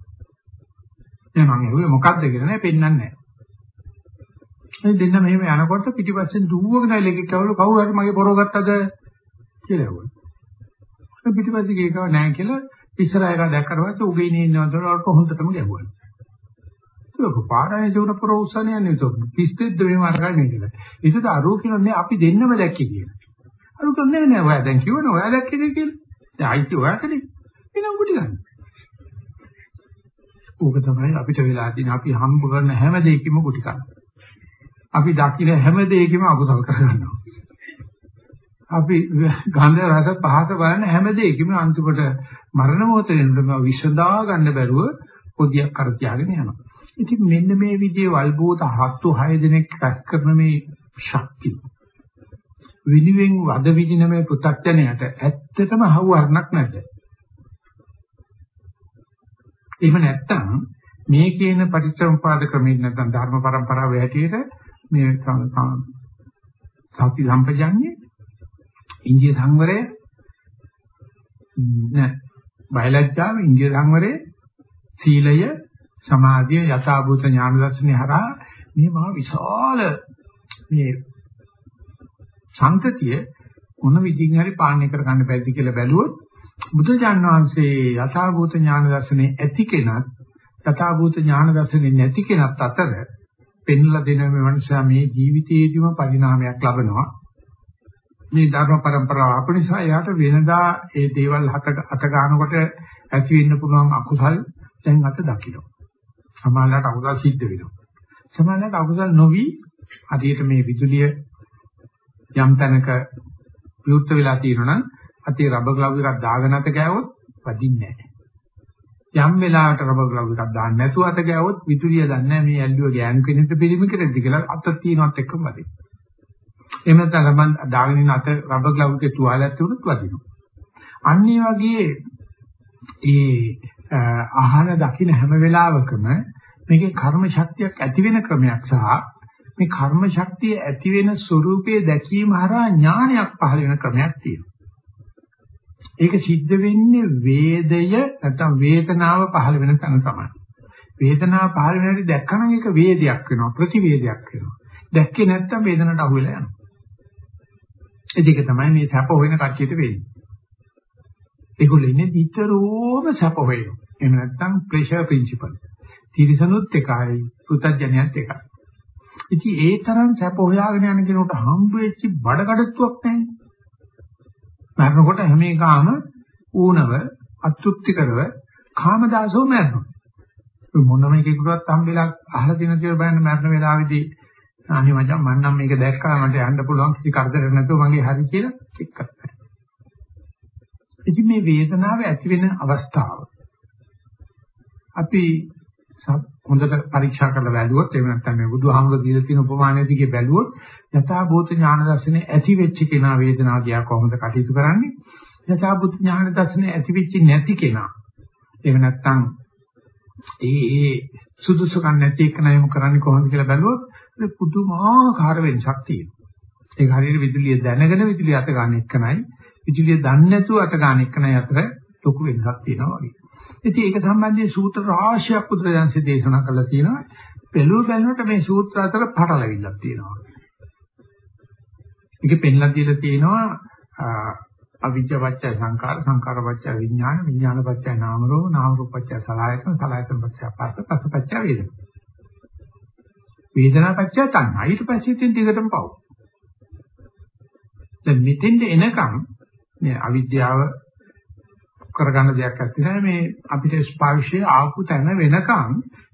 දැන් මම ඇහුවේ මොකද්ද කියලා නෑ පෙන්වන්නේ නැහැ. ඒ දෙන්න මෙහෙම යනකොට පිටිපස්සෙන් දුවගෙන ඉලෙක කවුරු කවුරු හරි මගේ පොරව ගත්තද කියලා ඇහුවා. ඒ පිටිපස්සේ ගිහකව නැහැ කියලා ඉස්සරහ එක දැක්කට පස්සේ උගේ ඉන්නේ ඉන්නවද හොඳටම ගැහුවා. ඒක පාරායේ දුන පොර උස්සන්නේ නේ පිස්සෙද්ද මේ මාර්ගය කියලා. ඒකද අරෝ කියන්නේ අපි දෙන්නම දැක්කේ කියලා. අරෝ කියන්නේ නෑ ඔයා දැන් කියවනේ ඔයා දැක්කේ කියලා. දැන් අයිති ඔයාටනේ. එනම් කුටි ගන්න. ඕක තමයි අපිට වෙලා තියෙන අපි හම්බ කරන හැම දෙයකම කුටි ගන්න. අපි දකින්න හැම දෙයකම අකුසල කරගන්නවා. අපි ගන්ධ රස පහස බලන හැම දෙයකම අන්තිමට මරණ මොහොතේ වෙනකොට විසඳා ගන්න බැරුව පොදියක් කර තියාගෙන යනවා. ඉතින් මෙන්න මේ විදිහේ වල්බෝත හත්තු 6 දිනක් රැස් කරන මේ ශක්තිය විනිවෙන් වද විදින මේ පු탁ජනයට ඇත්තටම හවුහරණක් නැත. එහෙම නැත්තම් මේ කියන පටිච්චසමුපාද ක්‍රමයෙන් නැත්තම් ධර්ම પરම්පරාව හැටියට මේ සති සම්පජාන්නේ ඉන්දිය සංවරය නෑ බයලජ්ජාව ඉන්දිය සංවරය සීලය සමාධිය යථාභූත ඥාන දර්ශනය හරහා මේ මහා විශාල මේ සංතතිය මොන විදිහින් හරි පාලනය කර ගන්න බැරිද කියලා බැලුවොත් බුදුජාන් වහන්සේ යථාභූත ඥාන දර්ශනේ ඇති කෙනත් යථාභූත ඥාන දර්ශනේ නැති කෙනත් අතර පෙන්ලා දෙන මේ මනුෂයා මේ ජීවිතයේදීම පරිණාමයක් ලබනවා. මේ ධර්ම પરම්පරාව අපනිසා එයාට වෙනදා ඒ දේවල් හත අත ගන්නකොට ඇති වෙන්න පුළුවන් අකුසල් දැන් අත දකින්න සමානලට අකුසල් සිද්ධ වෙනවා. සමානලට අකුසල් නොවි හරියට මේ විදුලිය යම් තැනක විවුර්ත වෙලා තියෙනවා නම් අතේ රබර් ග්ලව් එකක් දාගෙන අත ගෑවොත් වදින්නේ නැහැ. යම් වෙලාවකට රබර් ග්ලව් එකක් දාන්න නැතුව අත ගෑවොත් විදුලිය දන්නේ මේ ඇල්ලුව ගෑනු කෙනෙක්ට පිළිමි කෙරෙද්ද කියලා අත තියනවත් එක්කම වදිනවා. එහෙම නැත්නම් මම දාගෙන ඉන්න අත රබර් ග්ලව් එකේ තුවාලයක් තිබුණොත් වදිනවා. අන්න ඒ වගේ ඒ අහන දකින්න හැම වෙලාවකම මේකේ කර්ම ශක්තියක් ඇති වෙන ක්‍රමයක් සහ මේ කර්ම ශක්තිය ඇති වෙන ස්වરૂපයේ දැකීම හරහා ඥානයක් පහළ වෙන ක්‍රමයක් තියෙනවා. ඒක සිද්ධ වෙන්නේ වේදය නැත්නම් වේදනාව පහළ වෙන තැන තමයි. වේදනාව පහළ වෙන හැටි දැක්කම ඒක වේදයක් වෙනවා ප්‍රතිවේදයක් වෙනවා. දැක්කේ නැත්නම් වේදනට අහු වෙලා යනවා. ඒ දෙක තමයි මේ සැප හොයන කට්ටියට වෙන්නේ. ඒගොල්ලෝ ඉන්නේ විතරෝම සැප හොයනවා. එහෙම නැත්නම් ප්‍රෙෂර් ප්‍රින්සිපල්. තිරිසනුත් එකයි, පුතඥයත් එකයි. ඉතින් ඒ තරම් සැප හොයාගෙන යන කෙනෙකුට හම්බ වෙච්ච බඩකඩත්තුවක් නැහැ. මරනකොට හැම එකම ඌනව, අතෘප්තිකරව, කාමදාසෝ මරනවා. මොනම එකෙකුටවත් හම්බෙලා අහලා තියෙන දේ බලන්න මරන වෙලාවේදී අනේ මචං මම නම් මේක දැක්කා මට යන්න පුළුවන් කිසි කරදරයක් නැතුව මගේ හරි කියලා එක්කත් නැහැ. ඉතින් මේ වේදනාව ඇති වෙන අවස්ථාව අපි හොඳට පරීක්ෂා කරලා බැලුවොත් එහෙම නැත්නම් මේ බුදුහාමුදුරු දීලා තියෙන උපමානයේ දිගේ බැලුවොත් යථාභූත ඥාන දර්ශනේ ඇති වෙච්ච කෙනා වේදනාව දිහා කොහොමද කටයුතු කරන්නේ? යථාභූත ඥාන දර්ශනේ ඇති වෙච්ච නැති කෙනා. එහෙම නැත්නම් ඒ ඒ සුදුසුකම් නැති එකනයම කරන්නේ කොහොමද කියලා බැලුවොත් පුදුමාකාර වෙනසක් තියෙනවා. ඒක හරියට විදුලිය දැනගෙන විදුලිය අත ගන්න එකනයි. විදුලිය දන්නේ නැතුව අත ගන්න එකනයි අතර ලොකු වෙනසක් තියෙනවා වගේ. ඉතින් ඒක සම්බන්ධයෙන් සූත්‍ර රාශියක් බුදුරජාන්සේ දේශනා කළා තියෙනවා. පෙළුව බැලුවට මේ සූත්‍ර අතර පටලවිල්ලක් තියෙනවා. ඒක පෙන්ලා දීලා තියෙනවා අවිජ්ජ පත්‍ය සංකාර සංකාර පත්‍ය විඥාන විඥාන පත්‍ය නාම රූප නාම රූප පත්‍ය සලආයතන සලආයතන පත්‍ය පස්ස පස්ස පත්‍ය වේදනා. වේදනා පත්‍ය තණ්හා ඊට පස්සේ ඉතින් දිගටම පව්. දැන් මෙතෙන්ද එනකම් මේ අවිද්‍යාව කරගන්න දෙයක් නැති මේ අපිට ස්පර්ශය ආපු තැන වෙනකන්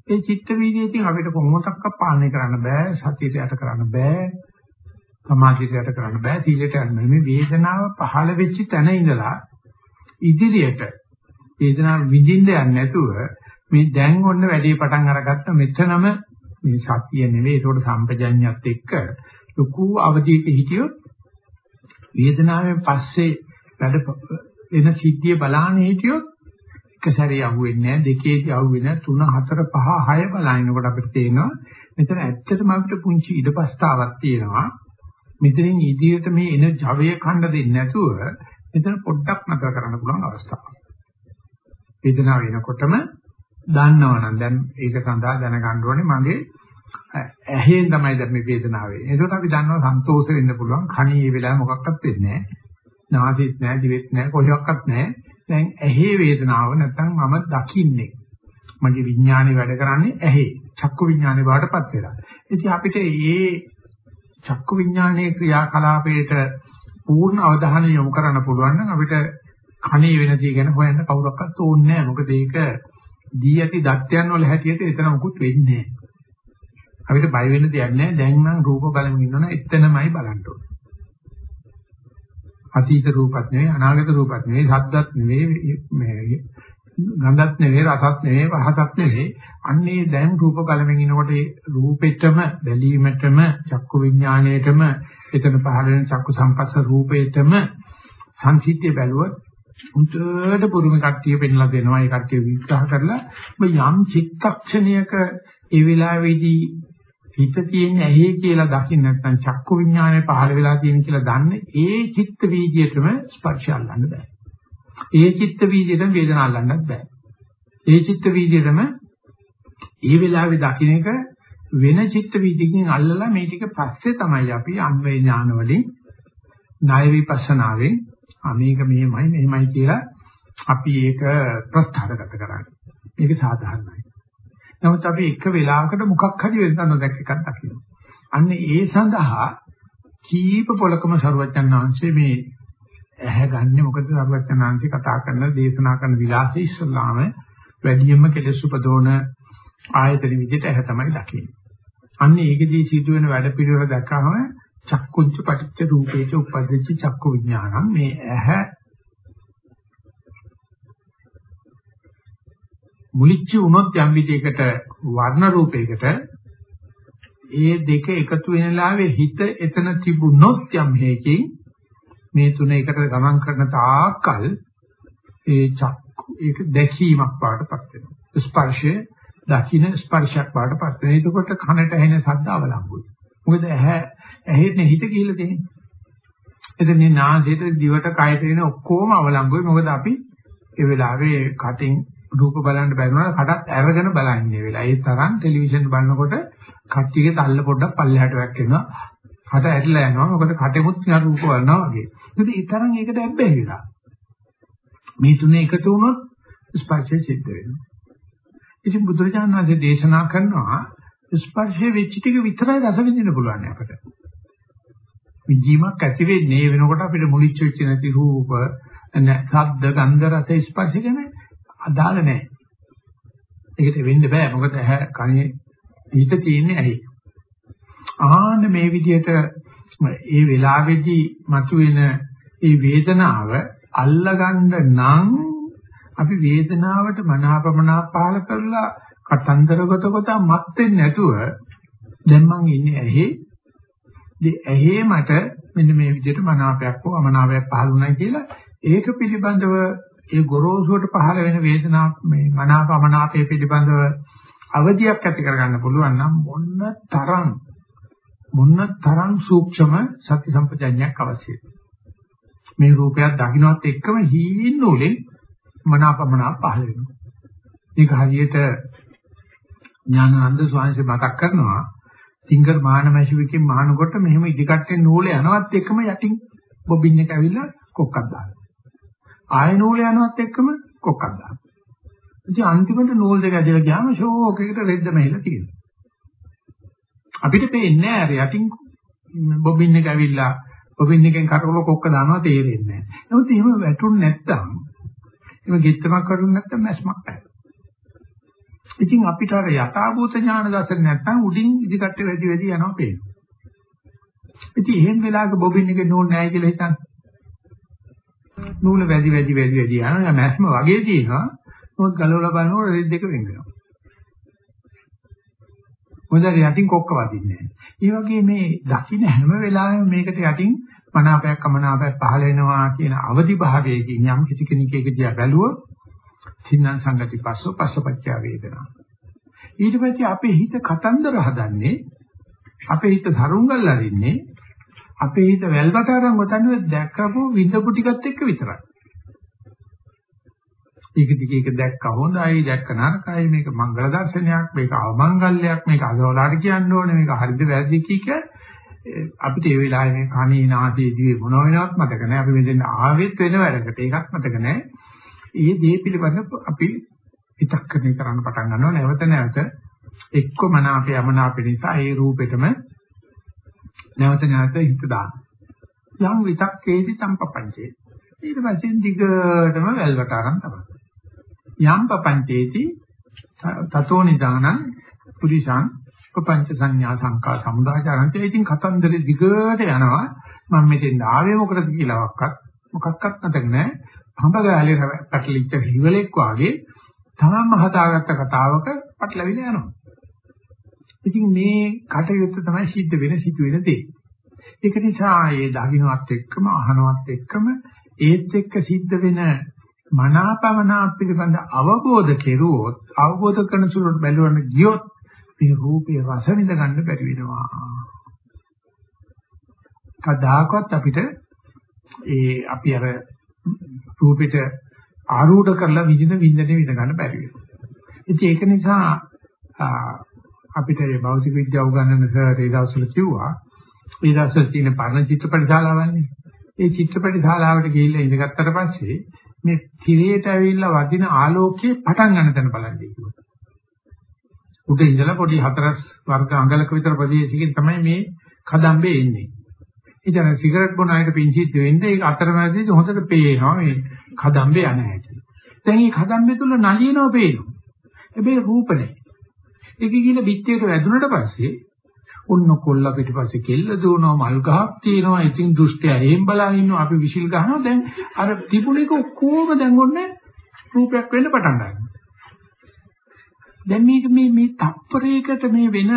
ඒ චිත්ත වීදියේදී අපිට කොහොමදක්ක පාලනය කරන්න බෑ සතියට යට කරන්න බෑ සමාධියට යට කරන්න බෑ සීලයට යන්න මේ වේදනාව පහළ වෙච්ච තැන ඉඳලා ඉදිරියට වේදනාව විඳින්න යන්නේ නැතුව මේ දැන් ඔන්න වැඩි පටන් අරගත්ත මෙතනම මේ සතිය නෙවෙයි ඒකට සම්පජඤ්ඤයත් එක්ක ලොකු අවධියක හිටියොත් වේදනාවෙන් පස්සේ වැඩ එන සිද්ධිය බලාන හිටියොත් එක සැරේ අහුවෙන්නේ නැහැ දෙකේදී අහුවෙන්නේ නැහැ තුන හතර පහ හය බලනකොට අපිට තේරෙනවා මෙතන ඇත්තටම අපිට පුංචි ඉඩපස්තාවක් තියෙනවා මෙතනින් ඉදිරියට මේ එන ජවය කණ්ඩ දෙන්නේ නැතුව එතන පොඩ්ඩක් නතර කරන්න පුළුවන් අවස්ථාවක්. වේදනාව එනකොටම දන්නවනම් දැන් ඒක සඳහා දැනගන්න ඕනේ මගේ ඇහෙන් තමයි දැන් මේ වේදනාව එන්නේ. ඒකට අපි දන්නවා සන්තෝෂ වෙන්න පුළුවන්. කණේ මේ වෙලාවේ මොකක්වත් වෙන්නේ නැහැ. නාසෙත් නැහැ, දිවෙත් නැහැ, කොහොක්වත් නැහැ. දැන් ඇහි වේදනාව නැත්නම් මම දකින්නේ. මගේ විඥානේ වැඩ කරන්නේ ඇහි. චක්කු විඥානේ බාටපත් වෙලා. ඉතින් අපිට මේ චක්කු විඥානයේ ක්‍රියාකලාපයට පූර්ණ අවධානය යොමු කරන්න පුළුවන් නම් අපිට කණේ වෙන දේ ගැන හොයන්න කවුරක්වත් ඕනේ නැහැ. මොකද ඒක දී ඇති දත්යන් වල හැටියට එතන මොකුත් වෙන්නේ නැහැ. අපිට බය වෙන්න දෙයක් නැහැ. දැන් නම් රූප බලමින් ඉන්නවනේ එතනමයි බලන්න ඕනේ. අතීත රූපත් නෙවෙයි අනාගත රූපත් නෙවෙයි සද්දත් නෙවෙයි මේ ගන්ධත් නෙවෙයි රසත් නෙවෙයි පහසත් නෙවෙයි. අන්නේ දැන් රූප බලමින් ඉනකොට රූපෙටම බැලීමටම චක්කු විඥාණයටම එතන පහළ වෙන චක්කු සංපස්ස රූපේටම සංසිද්ධිය බැලුවොත් උන්ටට පුරුම කට්ටිය පෙන්ලා දෙනවා. ඒ කට්ටිය විග්‍රහ කරලා යම් චිත්තක්ෂණයක ඒ වෙලාවේදී හිත තියෙන ඇහි කියලා දකින්න නැත්නම් චක්කු විඥානය පහළ වෙලා තියෙන කියලා දන්නේ ඒ චිත්ත වීදියේටම ස්පර්ශය අල්ලන්න බෑ. ඒ චිත්ත වීදියේටම වේදනාව අල්ලන්නත් බෑ. ඒ චිත්ත වීදියේටම ඒ වෙලාවේ දකින්න එක වෙන චිත්ත වීදියකින් අල්ලලා මේ ටික පස්සේ තමයි අපි අන්වේ ඥාන වලින් ණය විපස්සනාවෙන් මේක මෙහෙමයි මෙහෙමයි කියලා අපි ඒක ප්‍රස්තාරගත කරන්නේ. මේක සාධාරණයි. නමුත් අපි එක වෙලාවකට මොකක් හරි වෙනතන දැක්ක එකක් දකින්න. අන්න ඒ සඳහා කීප පොලකම සරුවචන් ආංශයේ මේ ඇහැ ගන්නෙ මොකද සරුවචන් ආංශي කතා කරන දේශනා කරන විලාසය ඉස්සල්ලාම වැඩියෙන්ම කෙලෙස් උපදෝන ආයතන විදිහට ඇහැ තමයි දකින්නේ. අන්න ඒකදී සිදුවෙන වැඩ පිළිවෙල දැක්කම චක්කුච්ච පටිච්ච රූපේච උපද්දච්ච චක්කු විඥානම් මේ ඇහැ මුලිච්ච වුණොත් යම් විදිහකට වර්ණ රූපයකට ඒ දෙක එකතු වෙන ලාවේ හිත එතන තිබුණොත් යම් හේකින් මේ තුන එකට ගමන් කරන තාක්කල් ඒ චක්කු ඒක දැකීමක් පාටපත් වෙනවා. ස්පර්ශය දකින්න ස්පර්ශයක් පාටපත් වෙනවා. එතකොට කනට ඇහෙන ශබ්ද අවලංගුයි. මොකද ඇහැ ඇහෙන්නේ හිත කියලා තියෙන්නේ. එතන මේ නාසයට දිවට කයට එන ඔක්කොම අවලංගුයි. මොකද අපි ඒ වෙලාවේ කටින් රූප බලන්න බැරිනවා කටත් අරගෙන බලන්නේ වෙලා. ඒ තරම් ටෙලිවිෂන් බලනකොට කට්ටියගේ තල්ල පොඩ්ඩක් පල්ලෙහාට වැක්කෙනවා. කට ඇරිලා යනවා. මොකද කටෙමුත් නිකන් රූප බලනවා වගේ. ඉතින් ඒ තරම් ඒකට ඇබ්බැහි වෙලා. මේ තුනේ එකතු වුණොත් ස්පර්ශය සිද්ධ වෙනවා. ඉතින් බුදුරජාණන් වහන්සේ දේශනා කරනවා ස්පර්ශයේ වෙච්ච ටික විතරයි රස විඳින්න පුළුවන් අපට. විජීමක් ඇති වෙන්නේ වෙනකොට අපිට මුලිච්ච වෙච්ච නැති රූප, ශබ්ද, ගන්ධ, රස, ස්පර්ශ ගැන අදාළ නැහැ. ඒකට වෙන්න බෑ. මොකද ඇහැ කනේ හිත තියෙන්නේ ඇහි. ආන්න මේ විදිහට ඒ වෙලාවේදී මතුවෙන ඒ වේදනාව අල්ලගන්න නම් අපි වේදනාවට මනාපමනා පහල කරලා කතන්දරගත කොට මත් වෙන්නේ නැතුව දැන් මං ඉන්නේ ඇහි. ඉතින් ඇහි මට මෙන්න මේ විදිහට මනාපයක් හෝ අමනාපයක් පහළ වුණා කියලා ඒක පිළිබඳව ඒ ගොරෝසුවට පහළ වෙන වේදනාවක් මේ මනාපමනාපයේ පිළිබඳව අවදියක් ඇති කරගන්න පුළුවන් නම් මොන්න තරම් මොන්න තරම් සූක්ෂම සති සම්පජඤ්ඤයක් අවශ්‍යයි. මේ රූපයක් දකින්නත් එක්කම හීන උලෙන් මනාපමනාප පහළ වෙනවා. මේක හරියට ඥානানন্দ ස්වාමීන් මතක් කරනවා තිංගර් මහානමැෂිවිකේ මහානකොට මෙහෙම ඉදිකට්ටේ නූල යනවත් එකම යටින් බොබින් එක ඇවිල්ලා කොක්කක් දානවා. ආය නූල යනවත් එක්කම කොක්කක් දානවා. ඉතින් අන්තිමට නූල් දෙක ඇදලා ගියාම ෂෝක් එකට රෙද්ද මෙහෙලා තියෙනවා. අපිට පේන්නේ නැහැ අර යටින් බොබින් එක ඇවිල්ලා බොබින් එකෙන් කටවල කොක්ක දානවා තේරෙන්නේ නැහැ. නමුත් එහෙම වැටුනේ නැත්තම් එහෙම ගෙත්තමක් කරුනේ නැත්තම් මැස්මක් නැහැ. ඉතින් අපිට අර යථාභූත ඥාන දර්ශන නැත්තම් උඩින් ඉදිකට වැඩි වැඩි යනවා පේනවා. ඉතින් එහෙම වෙලාවක බොබින් එකේ නූල් නැහැ කියලා හිතන්නේ. නූල වැඩි වැඩි වැඩි වැඩි යනවා මැස්ම වගේ තියෙනවා. මොකද ගලවලා බලනකොට රෙද් දෙක වෙන් වෙනවා. මොකද යටින් කොක්ක වදින්නේ නැහැ. ඒ වගේ මේ දකින්න හැම වෙලාවෙම මේකට යටින් මනාපයක් අමනාපයක් පහළ වෙනවා කියන අවදි භාවයේදී යම් කිසි කෙනෙක්ගේ දිහා බැලුවොත් සින්නම් සංගති පස්සෝ පස්සපච්චය වේදනා. ඊට පස්සේ අපේ හිත කතන්දර හදන්නේ අපේ හිත ධරුංගල් අරින්නේ අපේ හිත වැල්වට අරන් ගොතන්නේ දැක්කපු විඳපු ටිකත් එක්ක විතරයි. ඒක දිගේ ඒක දැක්ක හොඳයි දැක්ක නරකයි මේක මංගල දර්ශනයක් මේක අවමංගල්‍යයක් මේක අසවලාට කියන්න ඕනේ මේක හරිද වැරදි කීක අපිට ඒ වෙලාවේ මේ කණේ නාසයේ දිවේ මොන වෙනවත් මතක නැහැ අපි මෙතෙන් ආවෙත් වෙන වැඩකට ඒකත් මතක නැහැ. ඒ දේ පිළිබඳව අපි විතක්කනේ කරන්න පටන් ගන්නවා නැවත නැවත එක්ක මන අපේ යමනාපේ නිසා ඒ රූපෙටම නැවත නැවත හිත දාන. යම් විතක්කේති සම්පපංචේ. ඊට පස්සේ දිගටම වැල්වට ආරම් තමයි. යම් පපංචේති තතෝ නිදානං පුරිසං පపంచ සංඥා සංකා සමුදාචරන්තේ ඉතින් කතන්දරේ දිගට යනවා මම මෙතෙන් ආවේ මොකටද කියලාවත් මොකක්වත් නැතක නෑ හඹ ගාලේ පැටලිච්ච හිවලෙක් වාගේ තමන්ම හදාගත්ත කතාවක පැටලවිලා යනවා ඉතින් මේ කටයුත්ත තමයි සිද්ධ වෙන සිදුවෙන දේ. ඒක නිසා ඒ දකින්නවත් එක්කම අහනවත් එක්කම ඒත් එක්ක සිද්ධ වෙන මනාපමනා පිළිබඳ අවබෝධ කෙරුවොත් අවබෝධ කරන සුළුට බැලුවන ගියොත් මේ රූපේ රස විඳ ගන්න බැරි වෙනවා. කදාකවත් අපිට ඒ අපි අර රූපෙට ආරූඪ කරලා විඳින විඳිනේ විඳ ගන්න බැරි වෙනවා. ඉතින් ඒක නිසා අපිට මේ භෞතික විද්‍යාව උගන්වන සර් ඒ දවස්වල කිව්වා ඒ දවස්වල තියෙන පරණ චිත්‍රපට ශාලාවන්නේ. ඒ චිත්‍රපට ශාලාවට ගිහිල්ලා ඉඳගත්තට පස්සේ මේ තිරයට ඇවිල්ලා වදින ආලෝකයේ පටන් ගන්න තැන බලන්නේ කිව්වා. උඩ ඉඳලා පොඩි හතරස් වර්ග අඟලක විතර ප්‍රදේශයකින් තමයි මේ කදම්බේ එන්නේ. ඉතින් සිගරට් බොන අයට පිංචිත් වෙන්නේ ඒක අතරමැදදී හොඳට පේනවා මේ කදම්බේ යන හැටි. දැන් මේ කදම්බේ තුල නලියනවා පේනවා. හැබැයි රූප නැහැ. ඒක ගිහලා පිටියට වැදුනට පස්සේ ඔන්න කොල්ල පිටිපස්සේ කෙල්ල දුවනවා මල් ගහක් තියෙනවා. ඉතින් දුෂ්ටයා එහෙම බලා ඉන්නවා. අපි විසිල් ගහනවා. දැන් අර තිබුණ එක ඔක්කොම දැන් ඔන්නේ රූපයක් වෙන්න පටන් ගන්නවා. දැන් මේක මේ මේ තප්පරයකට මේ වෙන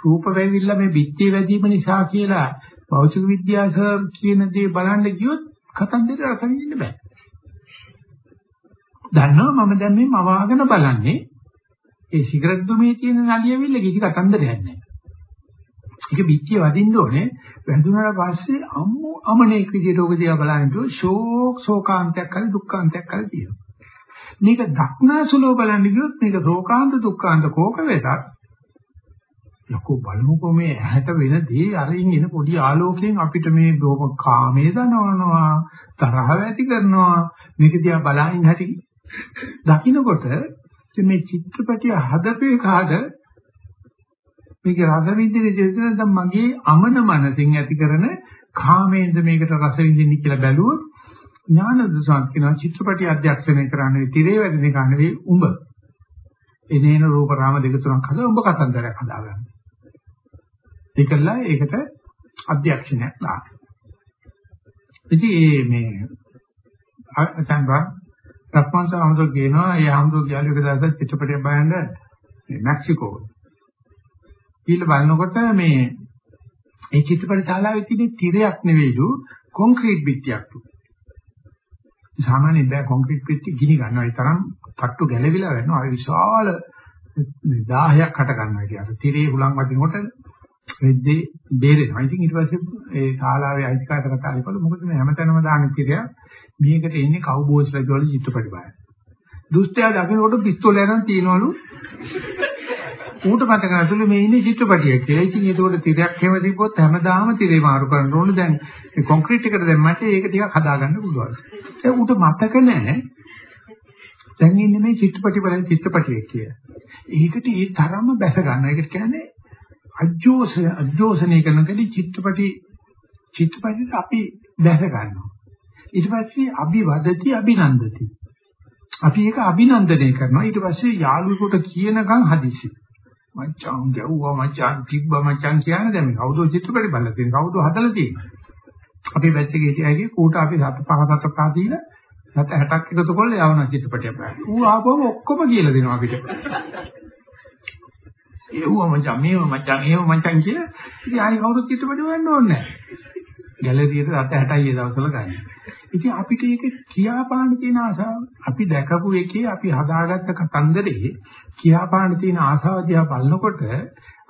රූප වෙවිල්ල මේ පිටිය වැදීම නිසා කියලා භෞතික විද්‍යාව කියන දේ බලන්න ගියොත් කතන්දර රස විඳින්න බෑ. දන්නවා මම දැන් මේ මවාගෙන බලන්නේ. ඒ සිගරට් දුමේ තියෙන නලියවිල්ල කිසි කතන්දරයක් නැහැ. ඒක පිටිය වදින්න ඕනේ. වැදුනට පස්සේ අම්මෝ අමනේක විදියට ඔබ දිහා බලනකොට ශෝක ශෝකාන්තයක් හරි දුක්ඛාන්තයක් හරි තියෙනවා. මේක දක්නාසුලෝ බලන්න ගියොත් මේක ශෝකාන්ත දුක්ඛාන්ත කෝක වෙතත් යකෝ බලමුකෝ මේ ඇහැට වෙන දේ අරින් එන පොඩි ආලෝකයෙන් අපිට මේ ලෝක කාමයේ දනවනවා තරහ ඇති කරනවා මේක දිහා බලහින් හැටි දකින්නකොට මේ චිත්‍රපටිය හදපේ කාද මේක රස විඳින දෙයක් නම් මගේ අමන මනසින් ඇති කරන කාමයෙන්ද මේකට රස විඳින්න කියලා බැලුවොත් ඥාන දසක් කියන චිත්‍රපටි අධ්‍යක්ෂණය කරන්නේ තිරේ වැඩින කන්නේ උඹ එනේන රූප රාම දෙක තුනක් හදලා උඹ කතන්දරයක් හදාගන්න. ඒකලා ඒකට අධ්‍යක්ෂණයක් දාන්න. ඉතින් මේ අසංගා රත්මන්ත අහමුදෝ කියනවා ඒ අහමුදෝ කියලා එක දවසක් චිත්‍රපටයක් බලන්න මේ මෙක්සිකෝ. ඊළ බලනකොට මේ ඒ චිත්‍රපට ශාලාවේ තියෙන තිරයක් නෙවෙයිලු කොන්ක්‍රීට් බිත්තියක්ලු. සාමාන්‍යයෙන් බෑ කොන්ක්‍රීට් බිත්ති ගිනි ගන්නවා. ඒ තරම් තට්ටු ගැලවිලා වෙනවා. අර විශාල 1000ක් හට ගන්නවා කියලා. තිරේ හුලං වදිනකොට වෙද්දී බේරෙනවා. ඉතින් ඊට පස්සේ ඒ ශාලාවේ අයිතිකාරට කතා කරලා මොකද මේ හැමතැනම දාන තිරයක් මේකට එන්නේ කවුබෝයිස්ලා වල චිත්‍රපටි බලන්න. දුෂ්ටයා දකින්නකොට පිස්තෝලය ගන්න තියනවලු. ඌට මතක නැතුළු මේ ඉන්නේ චිත්‍රපටියක් කියලා. ඉතින් ඒකෝට තිරයක් හැම තිබ්බොත් හැමදාම තිරේ මාරු කරන්න ඕනේ. දැන් මේ කොන්ක්‍රීට් එකට දැම්මට ඒක ටිකක් හදාගන්න පුළුවන්. ඒ ඌට මතක නැහැ. දැන් ඉන්නේ මේ චිත්‍රපටි බලන චිත්‍රපටියක් කියලා. ඒකට ඒ තරම බැස ගන්න. ඒකට කියන්නේ අජෝස අජෝසනය කරනකදී චිත්‍රපටි චිත්‍රපටිට අපි දැස ගන්නවා. ඊට පස්සේ අභිවදති අභිනන්දති. අපි ඒක අභිනන්දනය කරනවා. ඊට පස්සේ යාළුවෙකුට කියනකම් හදිසි. මචං ගැව්වා මචං තිබ්බා මචං කියන දැන් කවුද චිත්‍රපටි බලලා තියෙන්නේ? කවුද හදලා තියෙන්නේ? අපි බැච් එකේ හිටියගේ කූට අපි සත පහ සත පහ දීලා සත 60ක් එකතු කරලා යවන චිත්‍රපටියක් බලන්න. ඌ ආපුවම ඔක්කොම කියලා දෙනවා අපිට. ඒව මචං මේව මචං ඒව මචං කියලා ඉතින් ආයි කවුරුත් චිත්‍රපටි බලන්න ඕනේ නැහැ. ගැලරියට සත 60යි ඒ දවස්වල ගන්න. ඉතින් අපිට ඒක කියාපාන්න තියෙන ආසාව අපි දැකපු එකේ අපි හදාගත්ත කතන්දරේ කියාපාන්න තියෙන ආසාව දිහා බලනකොට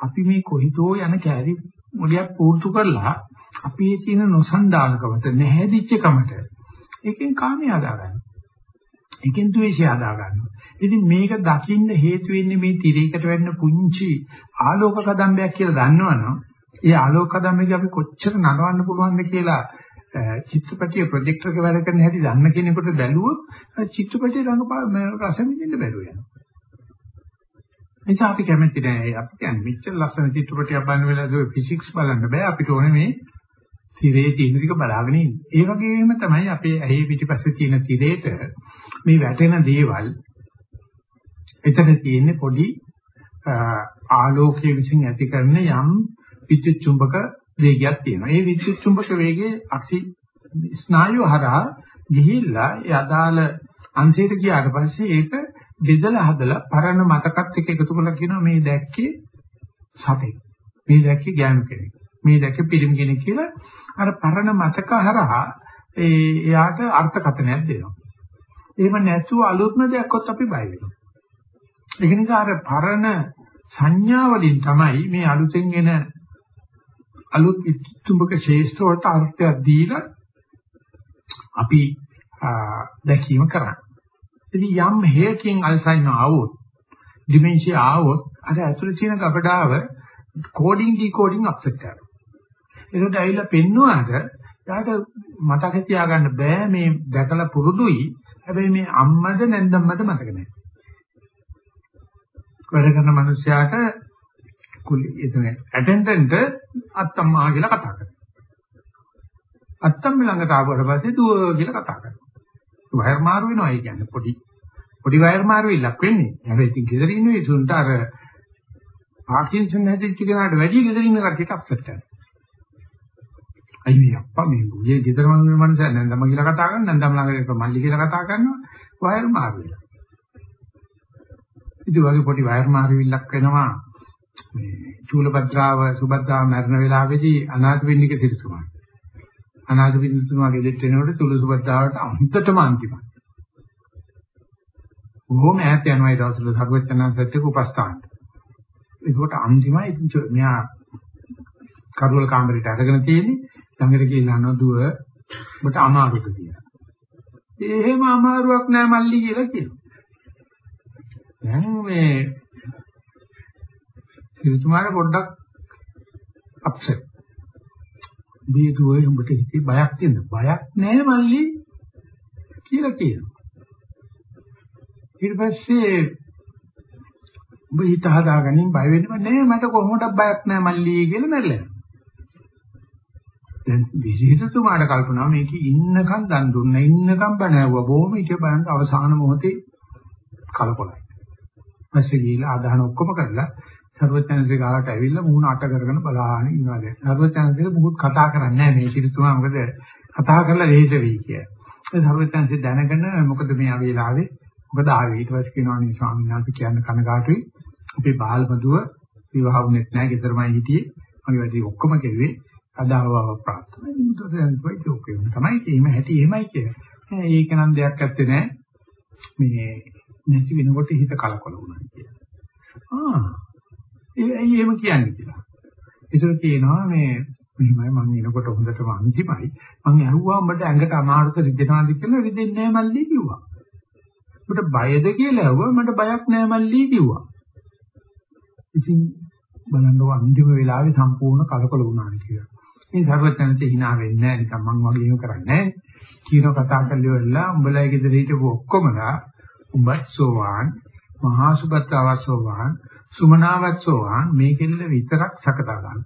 අපි මේ කොහිතෝ යන කැරි මොඩියක් පුරුදු කරලා අපේ තියෙන නොසන්ඩාලකමට නැහැදිච්ච කමට ඒකෙන් කාමයේ හදා ගන්නවා. ඒකෙන් ද්වේෂය හදා ගන්නවා. ඉතින් මේක දකින්න හේතු වෙන්නේ මේ තිරයකට වෙන්න පුංචි ආලෝක කදම්බයක් කියලා දන්නවනම් ඒ ආලෝක කදම්බේ අපි කොච්චර නනවන්න පුළුවන්ද කියලා චිත්‍රපටිය ප්‍රොජෙක්ටර් එක වැඩ කරන හැටි දන්න කෙනෙකුට බැලුවොත් චිත්‍රපටිය රඟපා රස විඳින්න බැරුව යනවා. නිසා අපි කැමති නෑ අපි කියන්නේ මෙච්චර ලස්සන චිත්‍රපටියක් බලන වෙලාවේ ෆිසික්ස් බලන්න බෑ අපිට ඕනේ මේ තිරේ තියෙන ටික බලාගෙන ඉන්න. ඒ වගේම තමයි අපේ ඇහි පිටිපස්සේ තියෙන තිරේට මේ වැටෙන දේවල් එතන තියෙන්නේ පොඩි ආලෝකයේ විසින් ඇති කරන යම් විද්‍යුත් චුම්බක වේගයක් තියෙනවා. ඒ විද්‍යුත් චුම්බක වේගයේ අක්සි ස්නායු හරහා ගිහිල්ලා ඒ අදාළ අංශයට ගියාට පස්සේ ඒක බෙදලා හදලා පරණ මතකත් එක්ක එකතු කරලා කියනවා මේ දැක්කේ සතෙක්. මේ දැක්කේ ගෑනු කෙනෙක්. මේ දැක්කේ පිරිමි කෙනෙක් කියලා අර පරණ මතක හරහා ඒ එයාට අර්ථකථනයක් දෙනවා. එහෙම නැතුව අලුත්ම දෙයක්වත් අපි බය වෙනවා. ඒක නිසා අර පරණ සංඥා වලින් තමයි මේ අලුතෙන් එන අලුත් චුම්බක ශේෂ්ඨ වලට අර්ථයක් දීලා අපි දැකීම කරන්නේ. ඉතින් යම් හේකින් අල්සයිමර් ආවොත් ඩිමෙන්ෂියා ආවොත් අර ඇතුලේ තියෙන ගබඩාව කෝඩින් ඩිකෝඩින් අප්සෙට් කරනවා. ඒකට ඇවිල්ලා පෙන්නුවාට යාට මතක තියාගන්න බෑ මේ දැකලා පුරුදුයි. හැබැයි මේ අම්මද නැන්දම්මද මතක නැහැ. වැඩ කරන මිනිස්යාට කුලි එතන ඇටෙන්ඩන්ට් අත්තම්මා කියලා කතා කරනවා. අත්තම්ම ළඟට ආවට පස්සේ දුව කියලා කතා කරනවා. වයර් මාරු වෙනවා ඒ කියන්නේ පොඩි පොඩි වයර් මාරු ඉලක්ක වෙන්නේ. හැබැයි ඉතින් ගෙදර ඉන්න විසුන්ට අර පාකින්සන් හැදිච්ච කෙනාට වැඩි ගෙදර ඉන්න කට්ටියට අප්සෙට් කරනවා. අයියෝ අප්පා මේ ගුයේ ගෙදර මං මනස නැන්දම කියලා කතා කරනවා නැන්දම ළඟට මල්ලි කියලා කතා කරනවා වයර් මාරු වෙනවා. ඉතින් වගේ පොඩි වයර් මාරු විල්ලක් වෙනවා මේ චූලපත්‍රාව සුබද්දාව මරණ වෙලාවේදී අනාථ වෙන්නික සිරිතුමා. අනාථ වෙන්නිතුමා ගෙදෙට්ට එනකොට චූල සුබද්දාවට අන්තටම අන්තිමයි. බොහොම ඈත යනවා ඒ දවස්වල සර්වඥාන්සත් එක්ක උපස්ථානට. ඒකට අන්තිමයි ඉතින් මෙයා කරුවල කාමරේට අරගෙන තියෙන්නේ ළඟට ගිහින් අනදුව ඔබට අමාරුද කියලා. එහෙම අමාරුවක් නෑ මල්ලි කියලා කියනවා. දැන් මේ සිතුමාට පොඩ්ඩක් අප්සෙට්. බීදුවේ උඹට හිතේ බයක් තියෙන බයක් නෑ මල්ලි කියලා කියනවා. ඊට පස්සේ උඹ හිත හදාගනින් බය වෙන්නව නෑ මට කොහොමද බයක් නෑ මල්ලි කියලා මැරලා. දැන් විශේෂතුමාට කල්පනා මේක ඉන්නකම් දන් දුන්න ඉන්නකම් බණ ඇහුවා බොහොම ඊට බලන්න අවසාන මොහොතේ කලකොලයි. පස්සේ ගිහිල්ලා ආදාන ඔක්කොම කරලා සර්වඥාන්සේ ගාවට ඇවිල්ලා මූණ අට කරගෙන බලාගෙන ඉන්නවා දැන්. සර්වඥාන්සේ මුකුත් කතා කරන්නේ නැහැ මේ සිරිතුමා මොකද කතා කරලා ලේස වෙයි කියලා. ඒ සර්වඥාන්සේ දැනගෙන මොකද මේ ආවේලාවේ මොකද ආවේ ඊට පස්සේ කියනවා නේ ස්වාමීන් වහන්සේ කියන්න කනගාටුයි. අපේ බාල් මදුව විවාහ වුණෙත් නැහැ ගෙදරමයි හිටියේ. මගේ වැඩි ඔක්කොම කෙරුවේ අදාවව ප්‍රාර්ථනා. මුදෙන් පොයිජෝකේ තමයි එහෙම හැටි එහෙමයි කියලා. ඒක නම් දෙයක් ඇත්තේ නැහැ. මේ නැති වෙනකොට හිත කලකොල වුණා කියලා. ආ ඒ ඇයි එහෙම කියන්නේ කියලා. ඒතර කියනවා මේ මෙහිමයි මම එනකොට හොඳටම අන්තිමයි. මම ඇහුවා උඹට ඇඟට අමාරුද රිදෙනවද කියලා රිදෙන්නේ නැහැ මල්ලි කිව්වා. උඹට බයද කියලා ඇහුවා මට බයක් නැහැ මල්ලි කිව්වා. ඉතින් බලන්නකො අන්තිම වෙලාවේ සම්පූර්ණ කලකොල වුණා කියලා. මේ සර්වඥන්සේ hina වෙන්නේ නැහැ නිකන් මං වගේ එහෙම කරන්නේ නැහැ. කියන කතා කරලා ඉවරලා උඹලා ගෙදර හිටපු ඔක්කොමලා උඹත් සෝවාන් මහා සුබත්තාවක් සෝවාන් සුමනාවක් සෝවාන් මේකෙල්ල විතරක් සකදා ගන්න.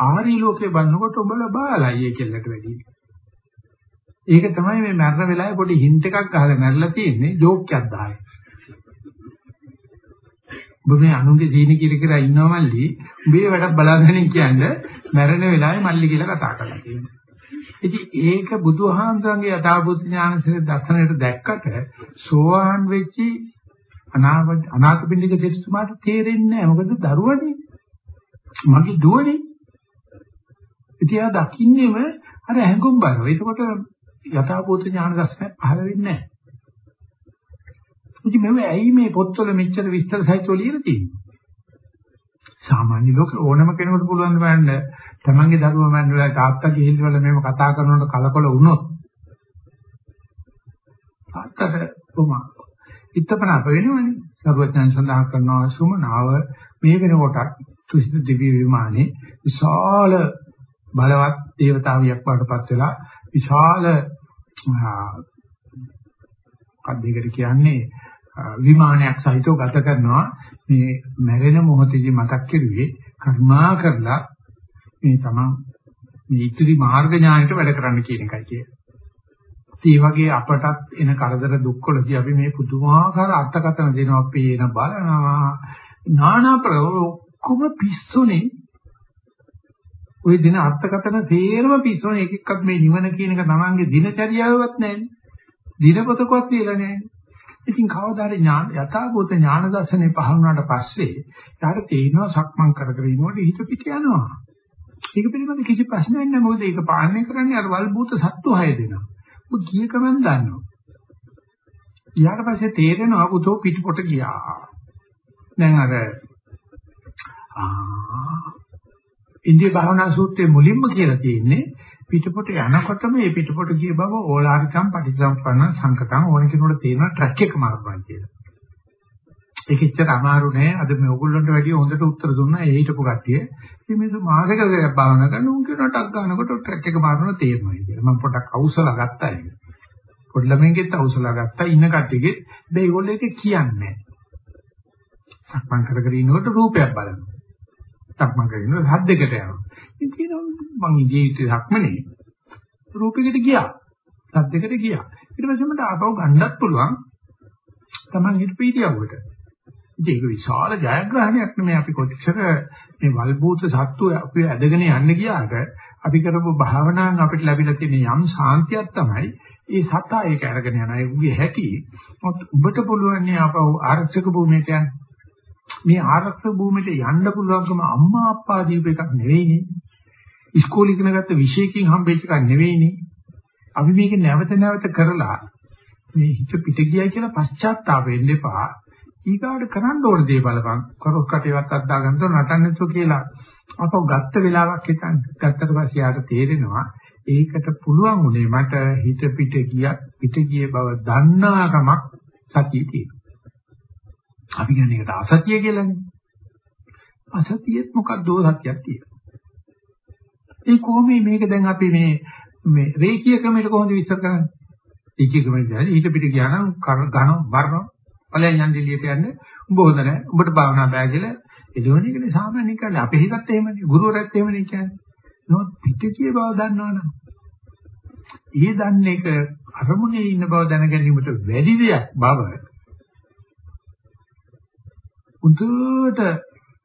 ආරි ලෝකේ බannකොට උඹලා බාලයි ඒ කෙල්ලට වැඩි. ඒක තමයි මේ මරණ වෙලාවේ පොඩි හින්ට් එකක් ගහලා මැරලා තියෙන්නේ ජෝක් එකක් දායි. ඔබ මේ අනුන්ගේ දීනි කියලා කියලා ඉන්නව මල්ලි උඹේ වැඩක් බලාගෙන කියන්නේ මැරෙන වෙලාවේ මල්ලි කියලා කතා කරලා තියෙනවා. ඉතින් ඒක බුදුහාමුදුරන්ගේ යථාභූත ඥානසිර දර්ශනයට දැක්කට සෝවාන් වෙච්චි අනාථපිණ්ඩික දෙවිතුමාට තේරෙන්නේ නැහැ. මොකද දරුවනේ. මගේ දුවනේ. ඉතින් ආ දකින්නේම අර හැඟුම් බලව. ඒකකොට යථාභූත ඥාන දර්ශනය පහළ වෙන්නේ නැහැ. ඉතින් මෙව ඇයි මේ පොත්වල මෙච්චර විස්තර සහිතව ලියලා තියෙන්නේ? සාමාන්‍ය ලෝක ඕනම කෙනෙකුට පුළුවන් බලන්න තමන්ගේ දරුවා මැන්නලා තාත්තා ගිහිල්වල මෙහෙම කතා කරනකොට කලකොල වුණොත් තාත්තට කොහොම ඉත්තපනාප වෙනවනේ. සර්වඥයන් සඳහන් කරනවා සුමනාව මේ වෙනකොට තුසිත දිව්‍ය විමානේ විශාල බලවත් දේවතාවියක් වඩපත් වෙලා විශාල කද්දේකට කියන්නේ? විමානයක් සහිතව ගත කරනවා. මේ මැරෙන මොහොතේදී මතක් කෙරුවේ කර්මා කරලා මේ තමන් මේ ඉතිරි මාර්ග ඥානයට වැඩ කරන්න කියන එකයි කියන්නේ. ඒ වගේ අපටත් එන කරදර දුක්වලදී අපි මේ පුදුමාකාර අර්ථකථන දෙනවා පේන බලනවා නානා ප්‍ර ඔක්කොම පිස්සුනේ ওই දින අර්ථකථන තේරම පිස්සුනේ එක එක්කත් මේ නිවන කියන එක තමන්ගේ දිනචරියාවවත් නැහැ. දිනපොතකවත් කියලා නැහැ. ඉතින් කවදාද ඥාන යථාභූත ඥාන දර්ශනේ පහළුණාට පස්සේ ඊට තේිනවා සක්මන් කර කර ඉනකොට හිත පිට යනවා. ඒක පිළිබඳ කිසි ප්‍රශ්නයක් නැහැ මොකද ඒක පාලනය කරන්නේ අර වල්බූත සත්තු හය දෙනා. ඔබ ගිය ගමන් දන්නවා. ඊට පස්සේ තේරෙනවා පුතෝ පිටපොට ගියා. දැන් අර ආ ඉන්දිය භාවනා සූත්‍රයේ මුලින්ම කියලා තියෙන්නේ පිටපොට යනකොටම මේ පිටපොට ගිය බව ඕලාරිකම් පටිච්චසමුප්පන්න සංකතම් ඕන කෙනෙකුට තේරෙන ට්‍රැක් එක මාරුවා කියලා. ඒක එච්චර අමාරු නෑ. අද මේ ඕගොල්ලන්ට වැඩිය හොඳට උත්තර දුන්නා ඒ හිටපු කට්ටිය. ඉතින් මේ මාසෙක භාවනා කරන උන් කියන ටක් ගන්නකොට ට්‍රැක් එක මාරුන තේරෙනවා කියලා. මම පොඩක් අවසලා ගත්තා ඒක. පොඩි ළමෙන්ගෙත් අවසලා ගත්තා. ඉන්න කට්ටියගෙත් මේ ඒගොල්ලෝ ඒක කියන්නේ නෑ. සක්මන් කර කර ඉන්නකොට රූපයක් බලනවා. සක්මන් කරගෙන හද්දකට යනවා. ඉතින් මං ජීවිතේ සක්මනේ රූපයකට ගියා. සද්දයකට ගියා. ඊට පස්සේ මට ආපහු ගන්නත් පුළුවන්. Taman හිතපීතියවට. ඉතින් ඒක විශාල ජයග්‍රහණයක් නෙමෙයි අපි කොච්චර මේ වල්බූත සත්තු අපි ඇදගෙන යන්න ගියාට අපි කරපු භාවනාවෙන් අපිට ලැබිලා තියෙන යම් සාන්තියක් තමයි ඒ සතා ඒක අරගෙන යන ඒ උගේ හැටි. ඔබට පුළුවන් නේ ආපහු ආරක්ෂක භූමියට යන්න. මේ ආරක්ෂක භූමියට යන්න පුළුවන්කම අම්මා අප්පා දීප එකක් නෙවෙයිනේ. ඉස්කෝලේ ඉගෙන ගත්ත විෂයකින් හම්බෙච්ච එකක් නෙවෙයිනේ. අපි මේක නැවත නැවත කරලා මේ හිත පිට ගියයි කියලා පශ්චාත්තාප වෙන්න එපා. ඊගාට කරන්න ඕන දේ බලපන්. කරොස් කටේවත් අද්දා ගන්නතො නටන්නතු කියලා. අපව ගත්ත වෙලාවක් හිතන්න. ගත්තට පස්සේ යාට තේරෙනවා ඒකට පුළුවන් උනේ මට හිත පිට ගිය පිට ගිය බව දන්නාකමක් සතිය තියෙනවා. අපි කියන්නේ ඒකට අසතිය කියලානේ. අසතියෙත් මොකක්ද සත්‍යයක් තියෙනවා. ඒ කොහොමද මේක දැන් අපි මේ මේ රේඛීය ක්‍රමයට කොහොමද විස්තර කරන්නේ? රේඛීය ක්‍රමයට ඊට පිට ගියා නම් ඝන වර්ණ ඵලයන් යන් දෙලියට යන්නේ උඹ හොඳ නැහැ. උඹට භාවනා බෑ කියලා එදවන එකනේ සාමාන්‍ය කියන්නේ. අපේ හිතත් එහෙමනේ. ගුරුවරයෙක් එහෙමනේ කියන්නේ. නමුත් පිටිකේ බව දන්නවනම් ඊයේ දන්නේ එක අරමුණේ ඉන්න බව දැන ගැනීමට වැඩි දෙයක් බව උන්ට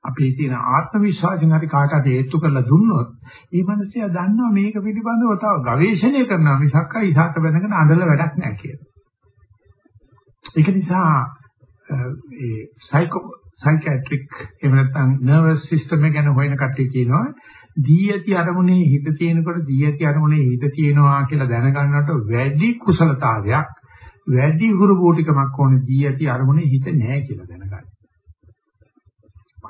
අපේ තියෙන ආත්ම විශ්වාසයෙන් හරි කාට හරි හේතු කරලා දුන්නොත් ඒ මිනිස්සයා දන්නවා මේක පිළිබඳව තව ගවේෂණය කරනවා මිසක් ඉසాత බඳගෙන අඬල වැඩක් නැහැ කියලා. ඒක නිසා ඒ සයිකෝ සයිකියාට්‍රික් එහෙම නැත්නම් නර්වස් සිස්ටම් එක ගැන හොයන කට්ටිය කියනවා දී ඇති අරමුණේ හිත තියෙනකොට දී ඇති අරමුණේ හිත තියෙනවා කියලා දැනගන්නට වැඩි කුසලතාවයක් වැඩි හුරු බෝටිකමක් ඕනේ දී ඇති අරමුණේ හිත නැහැ කියලා දැනගන්න.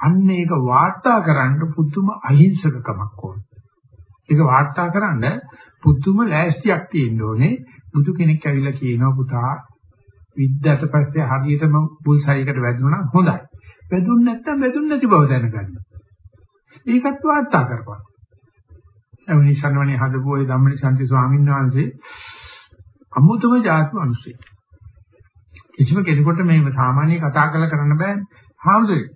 අන්න ඒක වාර්තා කරන්න පුදුම අහිංසකකමක් ඕන. ඒක වාර්තා කරන්න පුදුම ලෑස්තියක් තියෙන්න ඕනේ. බුදු කෙනෙක් ඇවිල්ලා කියනවා පුතා විද්‍යාවට පස්සේ හරියටම බුල්සයිකට වැදුණා නම් හොඳයි. වැදුන්නේ නැත්නම් වැදුන්නේ නැති බව දැනගන්න. ඒකත් වාර්තා කරපන්. එවනි සම්මනේ හදපු ওই ධම්මනිසන්ති ස්වාමීන් වහන්සේ අමුතුම ජාති මිනිස්සෙක්. කිසිම කෙනෙකුට මේ සාමාන්‍ය කතා කරලා කරන්න බෑ. හාමුදුරුවෝ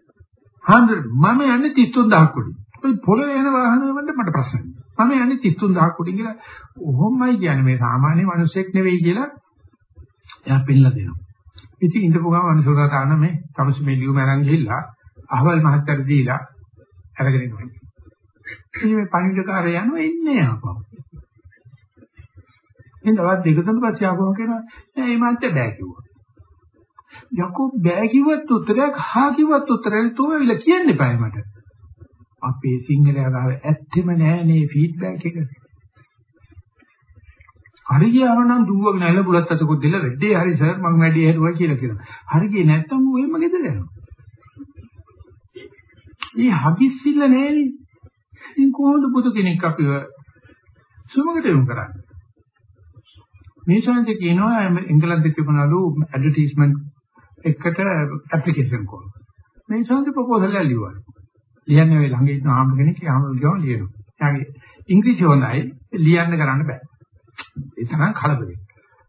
හාමුදුර මම යන්නේ 33000 කුඩි. ඔය පොළවේ යන වාහන වලට මට ප්‍රශ්න නැහැ. මම යන්නේ 33000 කුඩි කියලා ඔහොමයි කියන්නේ මේ සාමාන්‍ය මිනිස්සෙක් නෙවෙයි කියලා එයා පෙන්නලා දෙනවා. ඉතින් ඉඳපු ගමන් මිනිස්සුන්ට ආන මේ තමසු මේ ලියුම අරන් ගිහිල්ලා අහවල් මහත්තයාට දීලා අරගෙන ඉන්නවා. ඉතින් මේ පණිවිඩකාරය යනවා එන්නේ ආපහු. ඉතින් දවස් දෙක තුන පස්සේ ආපහු කියනවා නෑ මේ මහත්තයා බෑ කිව්වා. යකෝ බෑ කිව්වත් උත්තරයක් හා කිව්වත් උත්තරයක් තෝවිල කියන්න එපා මට. අපේ සිංහලයා ගාව ඇත්තෙම නෑනේ ෆීඩ්බැක් එක. හරි ගියාම නම් දුවගෙන ඇල බුලත් අතකුත් දෙල රෙඩ්ඩේ හරි සර් මම වැඩි හරුවා කියලා කියනවා. හරි ගියේ නැත්තම් ඌ එහෙම ගෙදර යනවා. ඊ හදිස්සිල්ල නෑනේ. ඉතින් කොහොමද බුදු කෙනෙක් අපිව සුමකට යොමු කරන්නේ? මේ ශාන්ති කියනවා එංගලන්තේ තිබුණලු ඇඩ්වර්ටයිස්මන්ට් එකට ඇප්ලිකේෂන් කෝල්. මේ ශාන්ති ප්‍රොපෝසල් එක ලියුවා. ලියන්නේ ඔය ළඟ ඉන්න ආම්ල කෙනෙක් ආම්ල ගියම ලියනවා. යාගේ ඉංග්‍රීසි හොඳයි ලියන්න කරන්න බෑ. ඒ තරම් කලබලයි.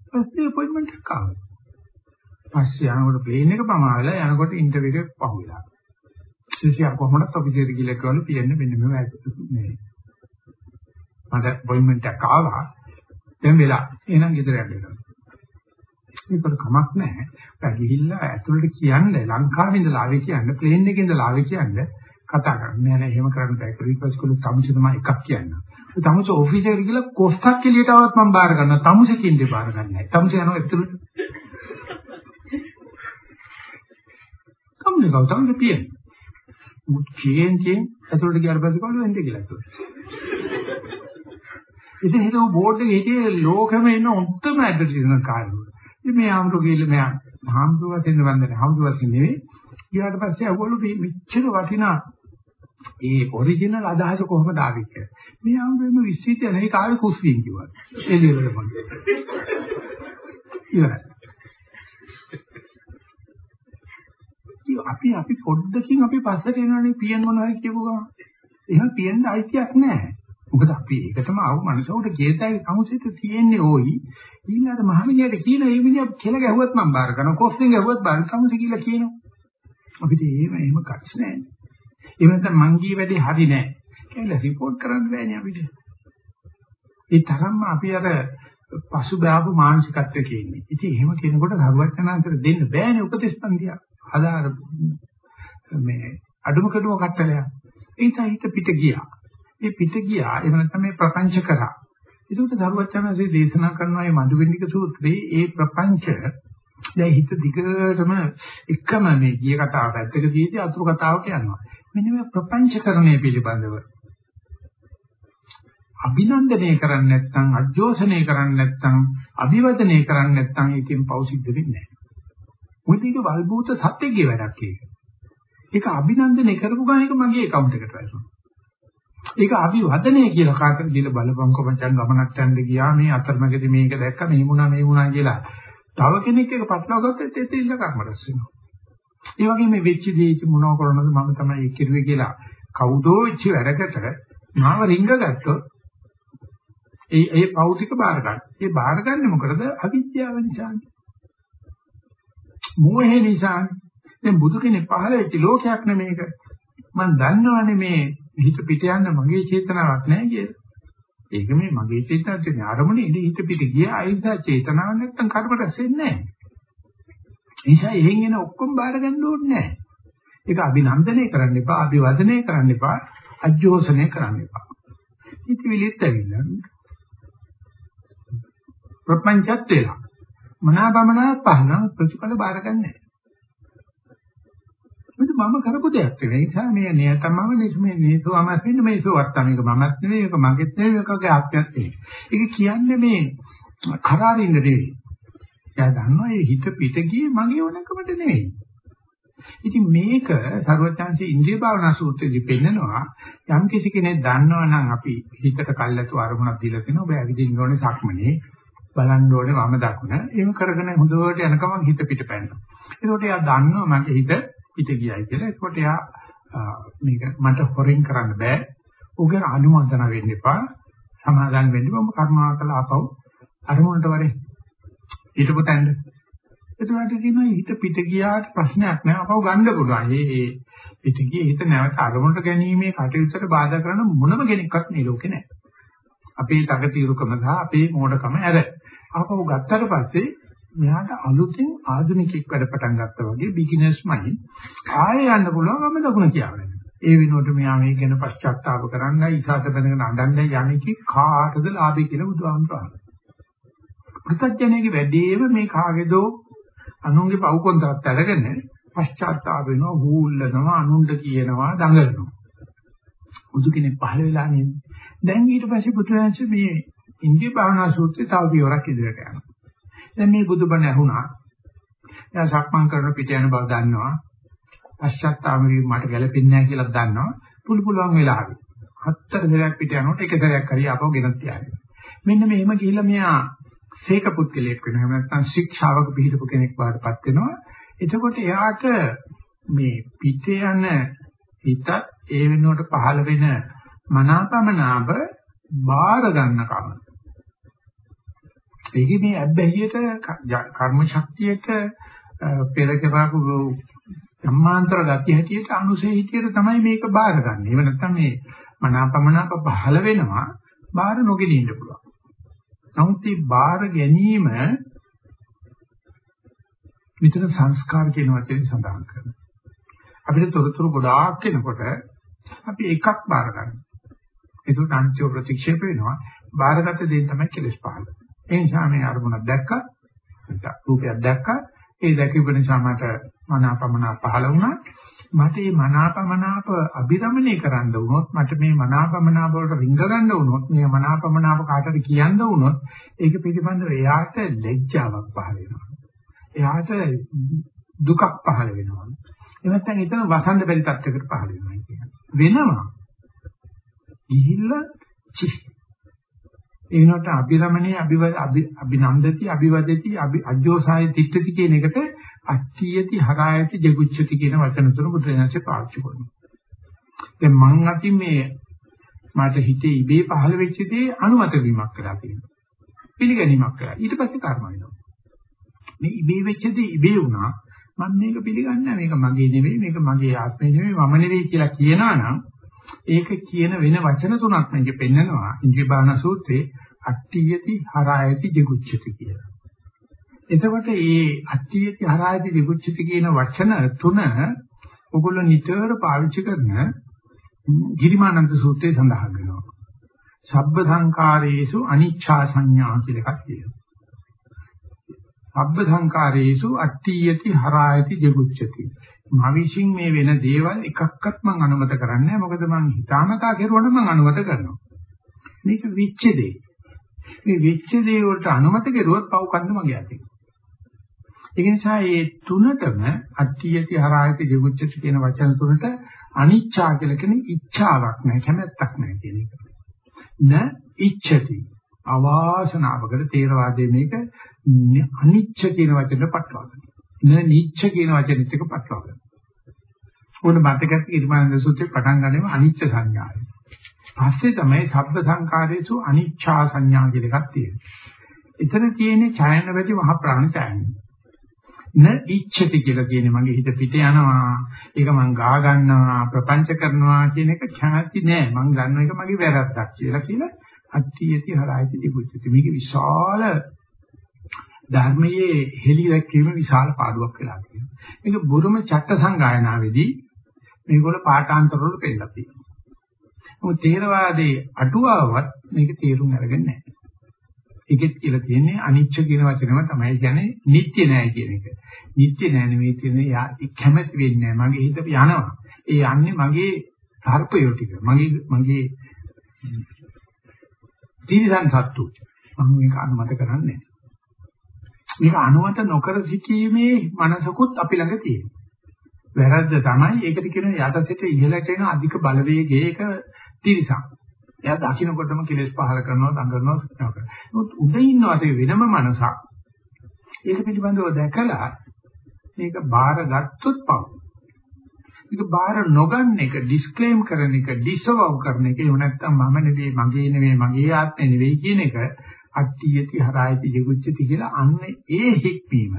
පස්සේ අපොයින්ට්මන්ට් එකක් ආවා. පස්සේ යනකොට ප්ලේන් එක පමාවලා යනකොට ඉන්ටර්විව් එක පහුවෙලා. ශිෂ්‍යයා කොහොමද ඔෆිසියට ගිහලා කිව්වලු පියන්න මෙන්න මේ මේ මට අපොයින්ට්මන්ට් එකක් ආවා. දැන් වෙලා. එහෙනම් ගෙදර යන්න. වෙනවා මේකට කමක් නැහැ. ඔයා ගිහිල්ලා ඇතුළට කියන්නේ ලංකාවේ ඉඳලා ආවේ කියන්නේ ප්ලේන් එකේ ඉඳලා ආවේ කියන්නේ කතා කරන්නේ. නැහැ එහෙම කරන්න බෑ. රික්වෙස්ට් කළු තමුසේ තමයි එකක් කියන්න. තමුසේ ඔෆිස් එකට ගිහලා කොස්ටක් එළියට આવත් මම බාර ගන්නවා තමුසේ කින්දේ බාර ගන්නෑ නැහැ තමුසේ යනවා ඇතුළට කම්නේ කවුද පියන්නේ මුත් කියෙන් කියෙන් ඇතුළට ගියාට පස්සේ කොහොමද වෙන්නේ කියලා ඇතුළට. ඉතින් හිතුව බෝඩ් එකේ හිටියේ ලෝකෙම ඉන්න උත්තම ඇඩ්වර්ටයිස්මන්ට් කාර්යවල. ඉතින් මේ ආම්තු ගිහිල්ලා මෙයා හාමුදුරුවෝ වශයෙන් වන්දනේ හාමුදුරුවෝ වශයෙන් නෙවෙයි. ඊට පස්සේ අවුලු මෙච්චර වටිනා ඒ ඔරිජිනල් අදහස කොහොමද ආවේ කියලා. මේ ආම්බෙම විශ්චිතය නෙවෙයි කාවේ කුස්සියෙන් කිව්වා. එළියවල මොකද. ඉවරයි. අපි අපි පොඩ්ඩකින් අපි පස්සට එනවනේ පියන් මොනවද කියපු ගමන්. එහෙනම් පියන්න අයිතියක් නැහැ. මොකද අපි ඒකටම ආව මනසට ජීතයි සමුසිත තියෙන්නේ ඕයි. ඊළඟට මහමිනියට කියන ඒ මිනිහා කෙල ගැහුවත් මම බාර ගන්නවා. කොස්ටින් ගැහුවත් බාර සමුසි කියලා කියනවා. අපිට එහෙම එහෙම කටස් නැහැ. ඒ වෙනත මං ගිය වැඩේ හරි නැහැ. කියලා report කරන්න බෑනේ අපිට. ඒ තරම්ම අපි අර පසුබෑපු මානසිකත්වයක ඉන්නේ. ඉතින් එහෙම කෙනෙකුට සරුවචනාන්තර දෙන්න බෑනේ උපදේශපන්තිය. අදාර මේ අඩුම කඩුව කට්ටලයක්. ඒ නිසා හිත පිට ගියා. ඒ පිට ගියා එහෙම නැත්නම් මේ ප්‍රපංච කරා. ඒකට සරුවචනසේ දේශනා කරන මේ මధుවින්දික සූත්‍රයේ ඒ ප්‍රපංච දැන් හිත දිගටම එකම මේ ගිය කතාව පැත්තක දීදී අතුරු කතාවක යනවා. මෙන්න මේ ප්‍රපංචකරණය පිළිබඳව අභිනන්දනය කරන්නේ නැත්නම් අජෝසනය කරන්නේ නැත්නම් අභිවදනය කරන්නේ නැත්නම් ඒකෙන් පෞ සිද්ධ වෙන්නේ නැහැ. මොකද ඒක වල්බූත සත්‍යයේ වැඩක් ඒක. ඒක අභිනන්දනය කරපු ගමන් ඒක මගේ account එකට වැටුණා. ඒක අභිවදනය කියලා කාටද කියලා බලපංකො මචං ගමනක් යන්න ගියා මේ අතරමැදි මේක දැක්ක මේ වුණා මේ වුණා කියලා. තව කෙනෙක් එක පටලවා ගත්තොත් ඒක ඉල්ල කර්ම රැස් වෙනවා. ඒ වගේ මේ වෙච්ච දේ මොනව කරනවද මම තමයි ඒක කිරුවේ කියලා කවුදෝ වෙච්ච වැඩකට මාව රිංග ගත්තොත් ඒ ඒ පෞතික බාර ගන්න. ඒ බාර ගන්න මොකටද? අවිද්‍යාව නිසානේ. මෝහය නිසා දැන් බුදු කෙනෙක් පහළ වෙච්ච ලෝකයක් නෙමේක. මම දන්නවනේ මේ හිත පිට යන්න මගේ චේතනාවක් නැහැ කියලා. ඒක මේ මගේ චේතනාවේ ආරමුණේ ඉඳ හිත පිට ගිය අයිසා චේතනාවක් නැත්තම් කර්ම රැස් වෙන්නේ නැහැ. නිසා එහෙන් එන ඔක්කොම බාර ගන්න ඕනේ නැහැ. ඒක අභිනන්දනය කරන්න එපා, අභිවදනය කරන්න එපා, අජෝසනය කරන්න එපා. ඉතිවිලිත් ඇවිල්ලා ප්‍රපංචත් වෙලා මනාපමනා පහන ප්‍රතිඵල බාරගන්නේ මම කරපු දෙයක් ඒ නිසා මේ නියතමම මේ නේසෝමස් වෙන්නේ මේසෝ වත්තම එක මමත් නෙවෙයි ඒක මගෙත් නෙවෙයි ඒකගේ ආත්මයක් නෙවෙයි. ඒක කියන්නේ මේ කරාරින්න නෙවෙයි. එයා දන්නවා ඒ හිත පිට ගියේ මගේ ඕනකමට නෙවෙයි. ඉතින් මේක සර්වඥාන්සේ ඉන්ද්‍රිය භාවනා සූත්‍රයේදී පෙන්නනවා යම් කිසි කෙනෙක් දන්නවා නම් අපි හිතට කල්ැතු අරමුණක් දීලා තිනවා ඔබ ඇවිදින්න ඕනේ සක්මනේ බලන්න ඕනේ වම දකුණ. එහෙම කරගෙන හොඳට යනකම හිත පිට පැනනවා. ඒකෝට එයා දන්නවා මගේ හිත පිට ගියයි කියලා. ඒකෝට එයා මේක මට හොරෙන් කරන්න බෑ. උගර අනුමතන වෙන්න එපා. සමාදාන් වෙන්න මම කර්මාව කළා අපව අරමුණට වරේ ඊටපො තැන්න. ඒකට කියනවා හිත පිට ගියාට ප්‍රශ්නයක් නෑ. ආපහු ගන්න පුළුවන්. මේ මේ පිට ගියේ හිත නැවත අරමුණට ගැනීමේ කටයුත්තට බාධා කරන මොනම කෙනෙක්වත් මේ ලෝකේ නෑ. අපේ තකතිරුකම සහ අපේ මෝඩකම ඇර. ආපහු ගත්තට පස්සේ මෙයාට අලුතෙන් ආධුනිකෙක් වැඩ පටන් ගත්තා වගේ බිග්ිනර්ස් මයින් ආයෙ යන්න පුළුවන් වම දකුණ කියවගෙන. ඒ වෙනුවට මෙයා මේ ගැන පශ්චාත්තාප කරන්නයි ඉසాత බඳගෙන අඬන්නේ යන්නේ කාටද ලාභේ කියලා බුදුහාමුදුරුවෝ අහනවා. ප්‍රත්‍යඥයේ වැඩේම මේ කාගේදෝ අනුන්ගේ පව් කොන්දරත් අරගෙන පශ්චාත්තාප වෙනවා, හූල්ලනවා, අනුන්ට කියනවා, දඟලනවා. බුදු කෙනෙක් පහළ වෙලා නෙමෙයි. දැන් ඊට පස්සේ බුදුරජාණන් මේ ඉන්දිය භාවනා සූත්‍රය තව පියවරක් ඉදිරියට යනවා. දැන් මේ බුදුබණ ඇහුණා. එයා සක්මන් කරන පිට යන බව දන්නවා. පශ්චාත්තාප වීම මට ගැලපෙන්නේ නැහැ කියලා දන්නවා. පුළු පුළුවන් වෙලාවෙ. හතර සැරයක් පිට යනකොට එක සැරයක් හරි ආපහු ගෙනත් තියාගෙන. මෙන්න මෙහෙම ගිහිල්ලා මෙයා සීක පුත්කලයක් වෙනවා. එහෙම නැත්නම් ශික්ෂාවක පිළිපු කෙනෙක් වඩපත් වෙනවා. එතකොට එයාට මේ පිට යන හිත ඒ වෙනුවට පහළ වෙන මනාපමනාප බාර ගන්න කම. ඒකේ මේ අබ්බැහියට කර්ම ශක්තියට පෙර කරපු සම්මාන්තර ගතිය හැටියට අනුසේ හිතියට තමයි මේක බාරගන්නේ. එහෙම නැත්නම් මේ මනාපමනාප පහළ වෙනවා බාර නොගෙන ඉන්න පුළුවන්. නමුත් මේ බාර ගැනීම විතර සංස්කාර කියන වචනේ සඳහන් කරනවා. අපිට තොරතුරු ගොඩාක් එනකොට අපි එකක් බාර ගන්නවා. ඒක අන්තිම ප්‍රතික්ෂේප වෙනවා. බාරගත්ත දේ තමයි කෙලස් පහළ. ඒ නිසා මේ අරමුණක් දැක්කා. රූපයක් දැක්කා. ඒ දැකීම නිසා මට මනාපමනා පහළ වුණා. මට මේ මනාපමනාප අභිරමණය කරන්න වුණොත් මට මේ මනාපමනාප වලට රිංග ගන්න වුණොත් මේ මනාපමනාප කාටද කියන්න වුණොත් ඒක පිළිබඳව එයාට ලැජ්ජාවක් පහළ වෙනවා. එයාට දුකක් පහළ වෙනවා. එහෙම නැත්නම් එතන වසන්ත බැරි තත්යකට පහළ වෙනවා කියන්නේ. වෙනවා. ගිහිල්ලා චි ඒනොට අභිරමණේ අභිනන්දති අභිවදති අජෝසාය තිට්ඨති කියන එකට අට්ඨියති හරායති ජගුච්ඡති කියන වචන තුන බුදුරජාණන්සේ පාවිච්චි කරනවා. දැන් මං අතින් මේ මට හිතේ ඉබේ පහළ වෙච්ච දේ අනුමත වීමක් කරලා තියෙනවා. පිළිගැනීමක් කරලා. ඊට පස්සේ කර්ම වෙනවා. මේ ඉබේ වෙච්ච දේ ඉබේ වුණා. මම මේක පිළිගන්නේ මේක මගේ නෙවෙයි මේක මගේ ආත්මය නෙවෙයි මම නෙවෙයි කියලා කියනවා නම් ඒක කියන වෙන වචන තුනක් මේකේ පෙන්නනවා ඉන්ද්‍රිය බාහන සූත්‍රයේ අට්ඨියති හරායති ජිගුච්ඡති කියලා. එතකොට මේ අට්ඨියති හරායති ජිගුච්ඡති කියන වචන තුන ඔගොල්ලෝ නිතර පාවිච්චි කරන ගිරිමානන්ද සූත්‍රයේ සඳහන් වෙනවා. සබ්බ සංකාරේසු අනිච්ඡා සංඥා කියලා එකක් තියෙනවා. සබ්බ සංකාරේසු අට්ඨියති හරායති ජිගුච්ඡති. මම විශ්ින් මේ වෙන දේවල් එකක්වත් මම අනුමත කරන්නේ නැහැ. මොකද මම හිතාමතා කෙරුවොත් මම අනුමත කරනවා. මේක විච්ච දෙය. මේ විච්ච දේ වලට අනුමත කෙරුවොත් පව් කන්ද මගේ අතේ. ඒ නිසා මේ තුනටම අට්ඨියති හරායති දෙගුච්ඡති කියන වචන තුනට අනිච්චා කියලා කියන්නේ ඉච්ඡාවක් නැහැ, කැමැත්තක් නැහැ කියන එක. න ඉච්ඡති. අවාසනාවකට තේරවාදයේ මේක අනිච්ච කියන වචනේ පටලවාගන්න. න නිච්ච කියන වචනෙත් එක පටලවාගන්න. ඕන මතකත් ඉර්මානන්ද සූත්‍රේ පටන් ගන්නෙම අනිච්ච සංඥාවයි. පස්සේ තමයි සබ්බ සංකාරේසු අනිච්චා සංඥා කියලා එකක් තියෙන්නේ. එතන තියෙන්නේ ඡායන වැඩි මහ ප්‍රාණ ඡායන. න ඉච්ඡති කියලා කියන්නේ මගේ හිත පිට යනවා. ඒක මං ගා ගන්නවා, ප්‍රපංච කරනවා කියන එක ඡාති නෑ. මං ගන්න එක මගේ වැරද්දක් කියලා කියලා අට්ඨියති හරයිති දිබුච්චති. මේක විශාල ධර්මයේ හෙලි දැක්වීම විශාල පාඩුවක් වෙලා තියෙනවා. මේක බුරුම චත්ත සංගායනාවේදී මේගොල්ල පාඨාන්තර වල පෙන්නලා තියෙනවා. මොකද තේරවාදයේ අටුවාවත් මේක තේරුම් අරගෙන නැහැ. ඒකෙත් කියලා තියෙන්නේ අනිච්ච කියන වචනම තමයි කියන්නේ නිට්ටය නෑ කියන එක. නිට්ටය නෑ නෙවෙයි කියන්නේ යා කැමැති වෙන්නේ නෑ. මගේ හිත යනවා. ඒ යන්නේ මගේ සර්පයෝ ටික. මගේ මගේ තිරිසන් සත්තු. මම මේක අනුමත කරන්නේ නෑ. මේක අනුමත නොකර සිටීමේ මනසකුත් අපි ළඟ තියෙනවා. වැරද්ද තමයි ඒකට කියන යටසිට ඉහළට එන අධික බලවේගයේ ඒක තිරසක්. එයා දකින්නකොටම කෙලෙස් පහල කරනවා, දඟලනවා, සුඛනවා කරනවා. නමුත් උඩ ඉන්නවාට වෙනම මනසක්. ඒක පිළිබඳව දැකලා මේක බාර ගත්තොත් පව්. මේක බාර නොගන්න එක, ඩිස්ක්ලේම් කරන එක, ඩිසවව් කරන එක, එහෙම නැත්නම් මම නෙවෙයි, මගේ නෙවෙයි, මගේ ආත්මෙ නෙවෙයි කියන එක අට්ඨියති හරායති ජිගුච්ඡති කියලා අන්න ඒ හික්මීම.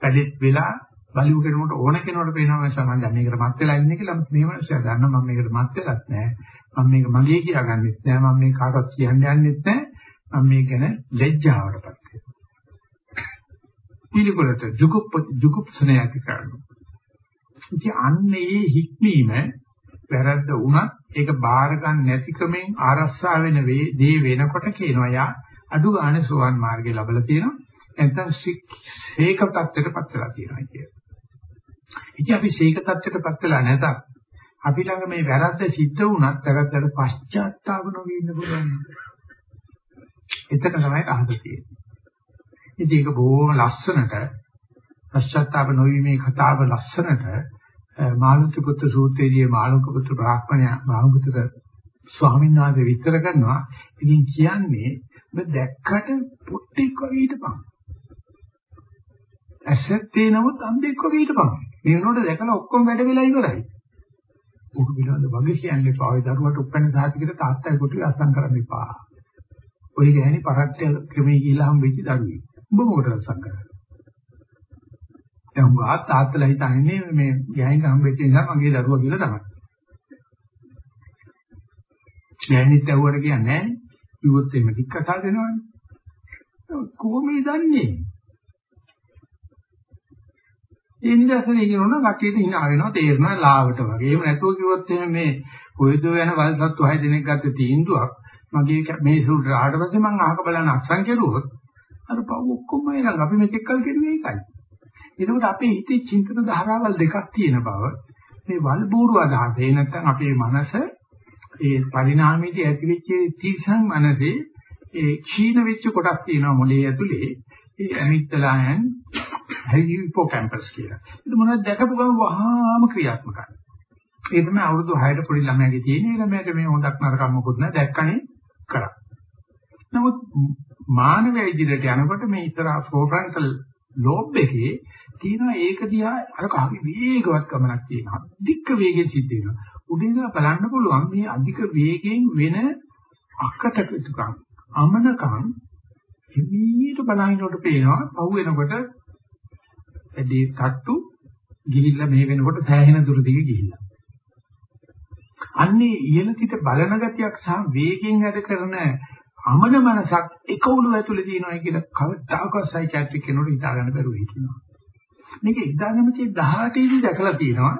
පැලෙත් වෙලා බලු කෙනෙකුට ඕන කෙනෙකුට පේනවා මම සමන් දැන් මේකට මත් වෙලා ඉන්නේ කියලා මේ මනුස්සයා දන්නා මම මේකට මත් වෙලත් නැහැ. මම මේක මගේ කියලා ගන්නෙත් නැහැ. මම මේ කාටවත් කියන්න යන්නෙත් නැහැ. මම මේ ගැන ලැජ්ජාවටපත් වෙනවා. පිළිකොලට ජුකුප් ජුකුප්සනය ඇති කරනවා. ඉතින් අන්න ඒ හික්මීම වැරද්ද වුණත් ඒක බාර ගන්න නැති ක්‍රමෙන් ආරස්සා වෙන දේ වෙනකොට කියනවා යා අඩු ගානේ සෝවන් මාර්ගය ලැබලා තියෙනවා නැත්නම් සීක තත්ත්වයටපත් වෙලා තියෙනවා කියලා. ඉතින් අපි සීක තත්ත්වයටපත් වෙලා නැතත් අපි ළඟ මේ වැරද්ද සිද්ධ වුණත් වැරද්දට පශ්චාත්තාප නොවී ඉන්න පුළුවන්. එතන තමයි අහද තියෙන්නේ. ඉතින් ඒක බොහොම ලස්සනට පශ්චාත්තාප නොවීමේ කතාව ලස්සනට මාළුක්‍ය පුත්‍ර සූත්‍රයේදී මාළුක්‍ය පුත්‍ර බ්‍රාහ්මණයා මාළුක්‍ය පුත්‍ර ස්වාමීන් වහන්සේ විස්තර කරනවා. ඉතින් කියන්නේ ඔබ දැක්කට පොට්ටෙක් වගේ හිටපන්. ඇසත්තේ නමුත් අන්ධෙක් වගේ හිටපන්. මේ වෙනකොට දැකලා ඔක්කොම වැඩ වෙලා ඉවරයි. ඔහු පිළිබඳ වගේ කියන්නේ එපා. ඔය දරුවට උපැන්න සාහිතිකට තාත්තයි කොටි අස්සම් කරන්න එපා. ඔය ගෑණි පරක්කය ක්‍රමයේ ගිහිලා හම් වෙච්ච දරුවෙක්. උඹ මොකටද අස්සම් කරන්නේ? දැන් වා තාත්තලා හිතන්නේ මේ ගෑණිට හම් වෙච්ච නිසා මගේ දරුවා කියලා තමයි. ගෑණිත් ඇහුවට කියන්නේ නැහැ. කිව්වොත් එimhe ටික කතා දෙනවනේ. කොහොමද දන්නේ? ඉන්දසනේ කියනොන කටියට hina වෙනවා තේරෙනවා ලාවට වගේ. එහෙම නැතුව කිව්වොත් එහෙම මේ කොයිද යන වල්සත්තු 6 දිනක් ගත්ත තීන්දුවක් මගේ මේ සුළු රාහට පස්සේ මම අහක බලන අක්ෂන් කෙරුවොත් අර පව් ඔක්කොම එනවා. අපි මෙතෙක් කල් කෙරුවේ ඒකයි. එතකොට අපේ හිතේ චින්තන ධාරාවල් දෙකක් තියෙන බව මේ වල් බూరు අදහස. ඒ නැත්නම් අපේ මනස ඒ පරිණාමයේදී ඇතිවෙච්ච තීසං මනසේ ඒ ක්ෂීණ වෙච්ච කොටස් තියෙනවා මොලේ ඇතුලේ. ඒ ඇමිග්දලායන් හිපෝකැම්පස් කියලා. ඒක මොනවද දැකපු ගමන් වහාම ක්‍රියාත්මකයි. ඒ තමයි අවුරුදු 6ට පොඩි ළමයාගේ තියෙන. ඒ ළමයාට මේ හොඳක් නරකක් මොකුත් නැහැ. දැක්කනේ කරා. නමුත් මානවය ඉදිරියට යනකොට මේ ඉස්සරහා ෆ්‍රොන්ටල් ලෝබ් එකේ තියෙන ඒක දිහා අර කහවි වේගවත් ගමනක් තියෙනවා. අධික වේගෙන් සිද්ධ වෙනවා. උඩින් බලන්න පුළුවන් මේ අධික වේගෙන් වෙන අකටකතුකම් අමනකම් හිමීට බලනකොට පේනවා පහු වෙනකොට ඇදී තට්ටු ගිහිල්ලා මේ වෙනකොට සෑහෙන දුර දිග ගිහිල්ලා. අන්නේ ඉහළ සිට බලන ගතියක් සහ වේගයෙන් වැඩ කරන අමන මනසක් එක උළු ඇතුලේ තියෙනවා කියලා කවදාකවත් සයිකියාට්‍රික් කෙනෙකුට හිතා ගන්න බැරුව හිටිනවා. මේක 1918 දී දැකලා තියෙනවා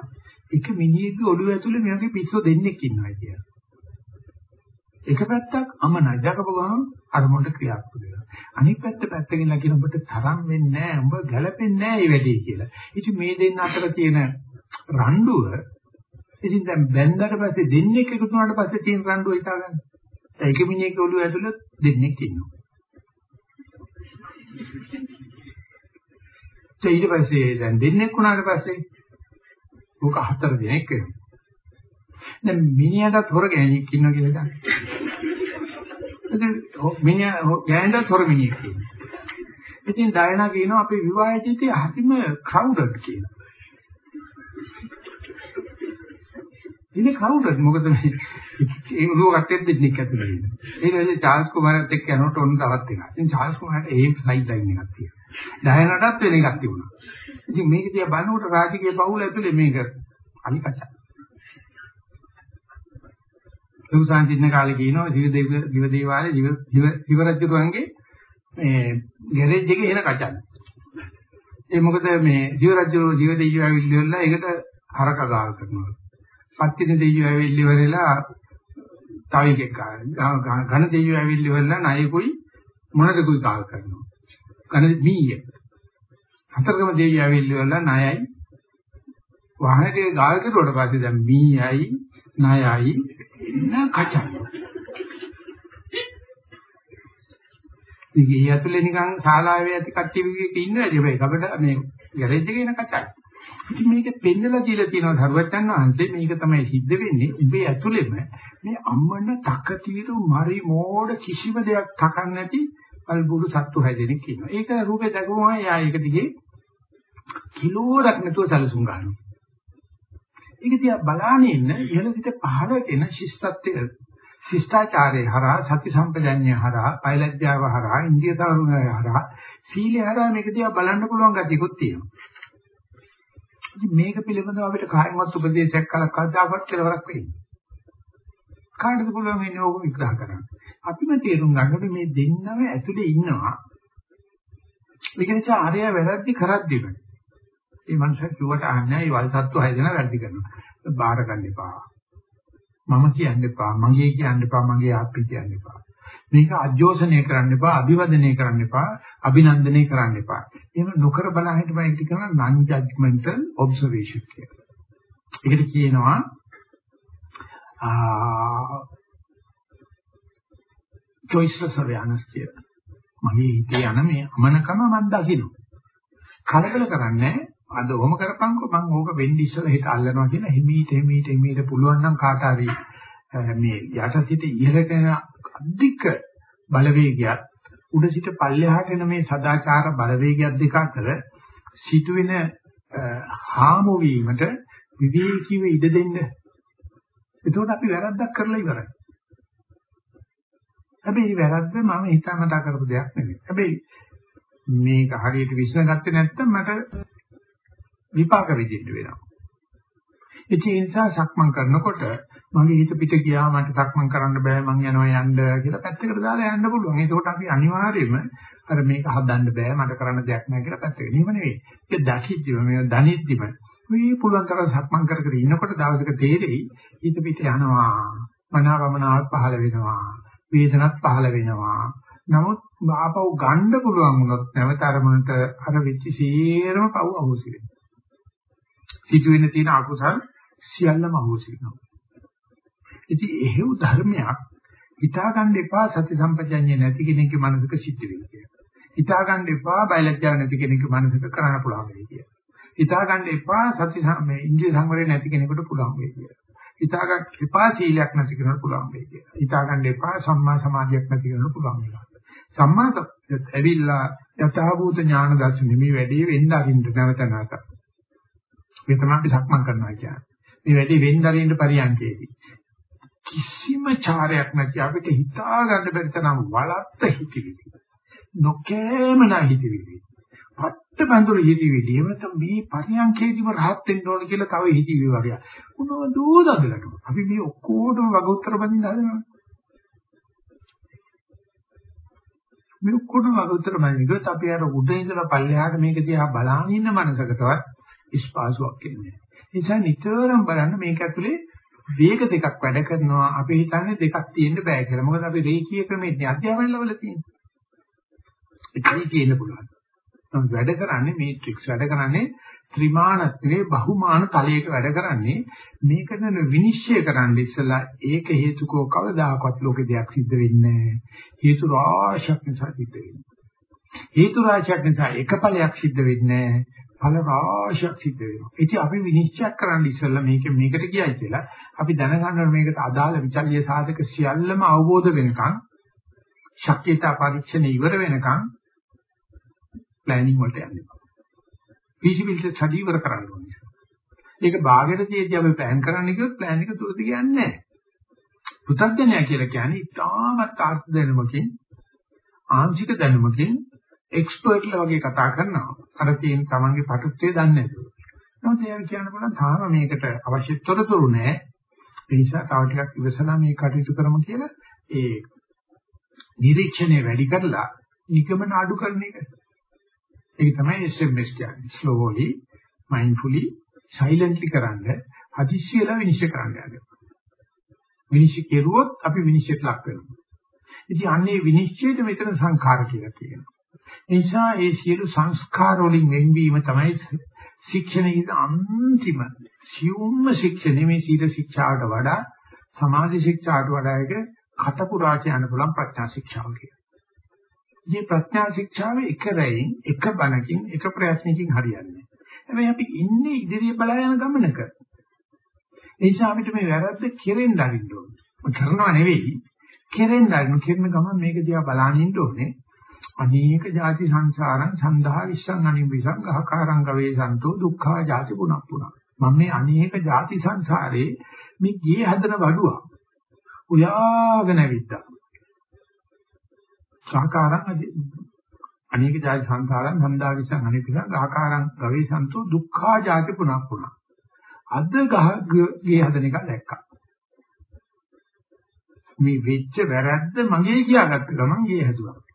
එක මිනිහෙක්ගේ ඔළුව ඇතුලේ මේ වගේ පිස්සු දෙන්නෙක් ඉන්නවා කියලා. එක පැත්තක් අමනයි. දැකපු ගමන් අරමුණට ක්‍රියාත්මක වෙනවා. අනිත් පැත්ත පැත්තකින් ලකින ඔබට තරම් වෙන්නේ නැහැ. උඹ ගැලපෙන්නේ නැහැ මේ වැඩේ කියලා. ඉතින් මේ දෙන්න අතර තියෙන රණ්ඩුව ඉතින් දැන් බැන්දට පස්සේ දෙන්නේ එකතු වුණාට පස්සේ තියෙන රණ්ඩුව හිතාගන්න. දැන් එක මිනිහෙක් ඔළුව ඇතුළේ දෙන්නෙක් ඉන්නවා. ඊට පස්සේ දැන් දෙන්නෙක් වුණාට පස්සේ ඕක හතර දෙනෙක් වෙනවා. දැන් මිනිහටත් හොර ගෑණියෙක් ඉන්නවා කියලා ගන්න. ඉතින් මිනිහා ගෑණිට හොර මිනිහෙක් ඉන්නවා. ඉතින් ඩයනා කියනවා අපේ විවාහ ජීවිතය හරිම ක්‍රවුඩඩ් කියලා. ඉන්නේ ක්‍රවුඩඩ් මොකද මේ ඒ උරුව කට්ටෙත් දෙන්නෙක් ඇතුළේ ඉන්නේ. ඊට පස්සේ චාල්ස් කුමාරත් එක්ක යනකොට ඔන්න තවත් එකක්. ඉතින් චාල්ස් කුමාරට ඒ ස්ලයිඩ් ලයින් එකක් තියෙනවා. ඩයනාටත් වෙන එකක් තිබුණා. ඉතින් මේක දිහා බලනකොට රාජකීය පවුල ඇතුලේ මේක අනිකචා. සුසාන්තින්න කාලේ කියනවා දිව දෙව දිව දේවාලේ දිව දිව රජුරුවන්ගේ මේ ගෑරේජ් එකේ එන කචන්. ඒ මොකද මේ දිව රජු දිව දෙයියෝ ඇවිල්ලා ඒකට හරක ගාල් කරනවා. පත්තින දෙයියෝ ඇවිල්ලි වෙලා තව එකෙක් ගාන. ඝන දෙයියෝ ඇවිල්ලි වෙලා ණයකුයි මොනදකුයි ගාල් කරනවා. ඝන මීය. හතරකම දෙයියෝ ඇවිල්ලි වෙලා ණයයි වාහනේ ගාල් කරුවට පස්සේ දැන් මීයයි ණයයි න කචන්. ඉතින් ඇතුලේ නිකන් ශාලාවේ ඇති කට්ටිය විදිහට ඉන්නවා. හැබැයි අපිට මේ ගෑරේජ් එකේ ඉන්න කචන්. ඉතින් මේක පෙන්නලා දීලා තියෙනවා ධර්මචන් වහන්සේ මේක තමයි සිද්ධ වෙන්නේ. උඹේ ඇතුලේම මේ අම්මන තකතිරු මරි මෝඩ කිසිම දෙයක් තකන්නේ නැති අල්බුරු සත්තු හැදෙනෙක් ඉන්නවා. ඒක රූපේ දැකපුවම එයා ඒක දිගේ කිලෝරක් නැතුව සැලසුම් ගන්නවා. ඒක දිහා බලාගෙන ඉන්න ඉහළ සිට පහළට එන ශිෂ්ටත්වයේ ශිෂ්ටාචාරයේ හරහා සති සම්පජඤ්ඤය හරහා පෛලජ්ජාව හරහා ඉන්දිය තරුණය හරහා සීලය හරහා මේක දිහා බලන්න පුළුවන් ගතියකුත් තියෙනවා. ඉතින් මේක පිළිබඳව අපිට කායිමත් උපදේශයක් කලක් කවදාවත් කෙලවරක් වෙන්නේ. කාටද පුළුවන් මේ නෝක විග්‍රහ කරන්න. අපිම තේරුම් ගන්නකොට මේ දෙන්නම ඇතුලේ ඉන්නවා. ඒක නිසා ආර්ය වැරද්දි කරද්දිම ඒ මනුස්සයා කිව්වට අහන්නේ ඒ වල්සත්තු හය දෙනා වැඩි කරනවා. බාර ගන්න එපා. මම කියන්න එපා. මගේ කියන්න එපා. මගේ ආත්මය කියන්න එපා. මේක අජෝසනය කරන්න එපා. අභිවදනය කරන්න එපා. අභිනන්දනය කරන්න එපා. එහෙම නොකර බලා හිටපන් ඒක කියනවා non judgmental observation කියලා. ඒකට කියනවා ආ choiceless awareness කියලා. මගේ හිතේ යන මේ අමනකම මම දකිනවා. කලබල කරන්නේ අද ඔහොම කරපන්කෝ මම ඕක වෙන්න ඉස්සලා හිත අල්ලනවා කියලා හිමීට හිමීට හිමීට පුළුවන් නම් කාට හරි මේ යටසිත ඉහළට යන අධික බලවේගයක් උඩ සිට පල්ලෙහාට එන මේ සදාචාර බලවේගයක් දෙක අතර සිදුවෙන හාමු වීමට විවේකීව ඉඩ දෙන්න. එතකොට අපි වැරද්දක් කරලා ඉවරයි. හැබැයි වැරද්ද මම හිතාමතා කරපු දෙයක් නෙමෙයි. හැබැයි මේක හරියට විශ්ලේෂණය නැත්තම් මට විපාක විදින්න වෙනවා. ඒ නිසා සක්මන් කරනකොට මගේ හිත පිට ගියා මට සක්මන් කරන්න බෑ මං යනවා යන්න කියලා පැත්තකට දාලා යන්න පුළුවන්. ඒකෝට අපි අනිවාර්යයෙන්ම අර මේක හදන්න බෑ මට කරන්න දෙයක් නැහැ කියලා පැත්තකට. එහෙම නෙවෙයි. ඒක දැකිද්දිම මේ දනිද්දිම මේ පුළුවන් තරම් සක්මන් කර කර ඉන්නකොට දවසක තේරෙයි හිත පිට යනවා. මනාවමනාවක් පහළ වෙනවා. වේදනක් පහළ වෙනවා. නමුත් ආපහු ගන්න පුළුවන් වුණොත් නැවත අරමුණට අර වෙච්ච සියරම පව් අහෝසි වෙනවා. සිදුවෙන තියෙන අකුසල් සියල්ලම අහෝසි වෙනවා. ඉතින් එහෙව් ධර්මයක් හිතා ගන්න එපා සති සම්පජඤ්ඤය නැති කෙනෙක්ගේ මනසක සිද්ධ වෙන්නේ කියලා. හිතා ගන්න එපා බයලජ්ජා නැති කෙනෙකුගේ මනසක කරන්න පුළුවන් වෙයි කියලා. හිතා ගන්න එපා සති මේ ඉන්ද්‍රිය සංවරය නැති කෙනෙකුට පුළුවන් වෙයි කියලා. හිතා ගන්න එපා සීලයක් නැති කෙනෙකුට පුළුවන් වෙයි කියලා. හිතා ගන්න එපා සම්මා සමාධියක් නැති කෙනෙකුට පුළුවන් වෙනවා. සම්මා ඇවිල්ලා යථාභූත ඥාන දර්ශනෙ මේ වැඩේ වෙන්න අරින්න නැවත නැවත. මේ තමයි අපි සක්මන් කරනවා කියන්නේ. මේ වැඩේ වෙන්න අරින්න පරියන්කේදී. කිසිම චාරයක් නැති අපිට හිතා ගන්න බැරි තරම් වලත්ත හිතවිලි. නොකෑමන හිතවිලි. පට්ට බඳුරු හිතවිලි. එහෙම නැත්නම් මේ පරියන්කේදීම rahat වෙන්න ඕන කියලා තව හිතවිලි වගේ. මොනවද දෝදගලට. අපි මේ ඔක්කොටම වග උත්තර බඳින්න හදනවා. මේ ඔක්කොටම වග උත්තර බඳින්නත් අපි අර උඩ ඉඳලා පල්ලෙහාට මේක දිහා බලාගෙන ඉන්න මනසකටවත් ස්පාසුවක් එන්නේ නැහැ. ඒ නිසා නිතරම බලන්න මේක ඇතුලේ වේග දෙකක් වැඩ කරනවා අපි හිතන්නේ දෙකක් තියෙන්න බෑ කියලා. මොකද අපි රේඛීය ක්‍රමයේ අධ්‍යාපන ලෙවල තියෙන්නේ. ඒකයි කියන්න පුළුවන්. නමුත් වැඩ කරන්නේ මේට්‍රික්ස් වැඩ කරන්නේ ත්‍රිමාණත්‍රයේ බහුමාන තලයක වැඩ කරන්නේ මේකට විනිශ්චය කරන්න ඉස්සලා ඒක හේතුකෝ කවදාකවත් ලෝකේ දෙයක් සිද්ධ වෙන්නේ නැහැ හේතු රාශියක් නිසා සිද්ධ වෙන්නේ හේතු රාශියක් නිසා එක ඵලයක් සිද්ධ වෙන්නේ නැහැ ඵල රාශියක් සිද්ධ වෙනවා ඉතින් අපි විනිශ්චය කරන්න ඉස්සලා මේක මේකට කියයි කියලා අපි දැනගන්න මේකට අදාළ විචල්්‍ය සාධක සියල්ලම අවබෝධ වෙනකන් ශක්්‍යතා පරීක්ෂණ ඉවර වෙනකන් ප්ලෑනින් වලට යන්න එපා. feasibility study ඉවර කරන්න ඕනේ. ඒක භාගයට තියෙද්දි අපි ප්ලෑන් කරන්න කිව්වොත් ප්ලෑන් එක තුරද කියන්නේ නැහැ. පුතග්ජනය කියලා කියන්නේ ඉතාමත් ආර්ථ දැනුමකින් ආංශික දැනුමකින් එක්ස්පර්ට්ලා වගේ කතා කරනවා. අර තියෙන තමන්ගේ පටුත්තේ දන්නේ නැතුව. නමුත් එයා කියන්න බලන්න තාම මේකට අවශ්‍ය තොරතුරු නැහැ. ඒ නිසා තව ටිකක් ඉවසලා මේ කටයුතු කරමු කියලා ඒ නිරීක්ෂණය වැඩි කරලා නිගමන අඩු කරන එක. ඒක තමයි SMS කියන්නේ. slowly, mindfully, silently කරන්න හදිස්සියලා විනිශ්චය කරන්න යනවා. විනිශ්චය කෙරුවොත් අපි විනිශ්චයට ලක් වෙනවා. ඉතින් අන්නේ විනිශ්චයට මෙතන සංඛාර කියලා කියනවා. ඒ නිසා මේ සියලු සංස්කාර වලින් වෙන්වීම තමයි ශික්ෂණයේ අන්තිම සියුම්ම ශික්ෂණය මේ සීල ශික්ෂාවට වඩා සමාධි ශික්ෂාවට වඩා එක කටපුරා කියන්න පුළුවන් ප්‍රඥා ශික්ෂාව කියලා. මේ ප්‍රඥා ශික්ෂාවේ එක රැයින් එක බණකින් එක ප්‍රයත්නකින් හරියන්නේ හැබැයි අපි ඉන්නේ ඉදිරිය බලා යන ගමනක. ඒ නිසා අපිට මේ වැරද්ද කෙරෙන්න අරින්න ඕනේ. කරනවා නෙවෙයි කෙරෙන්න අරින්න කෙරෙන ගමන් මේක දිහා බලන්න ඉන්න ඕනේ. අනේක ಜಾති සංසාරං සන්දහා විශ්සං අනිවිසං ගහකාරං ගවේසන්තෝ දුක්ඛා ಜಾති ගුණප්පුනා මම මේ අනේක ಜಾති සංසාරේ මේ ගියේ හදන වඩුවා උයාගෙන ඇවිද්දා සහකාරං අනේක ಜಾති සංසාරං සන්දහා විශ්සං අනිවිසං ගහකාරං ගවේසන්තෝ දුක්ඛා ಜಾති ගුණප්පුනා අද ගහ ගියේ හදන එක දැක්කා. මේ වෙච්ච වැරද්ද මගේ කියාගත්ත ගමන් ගේ හැදුවා.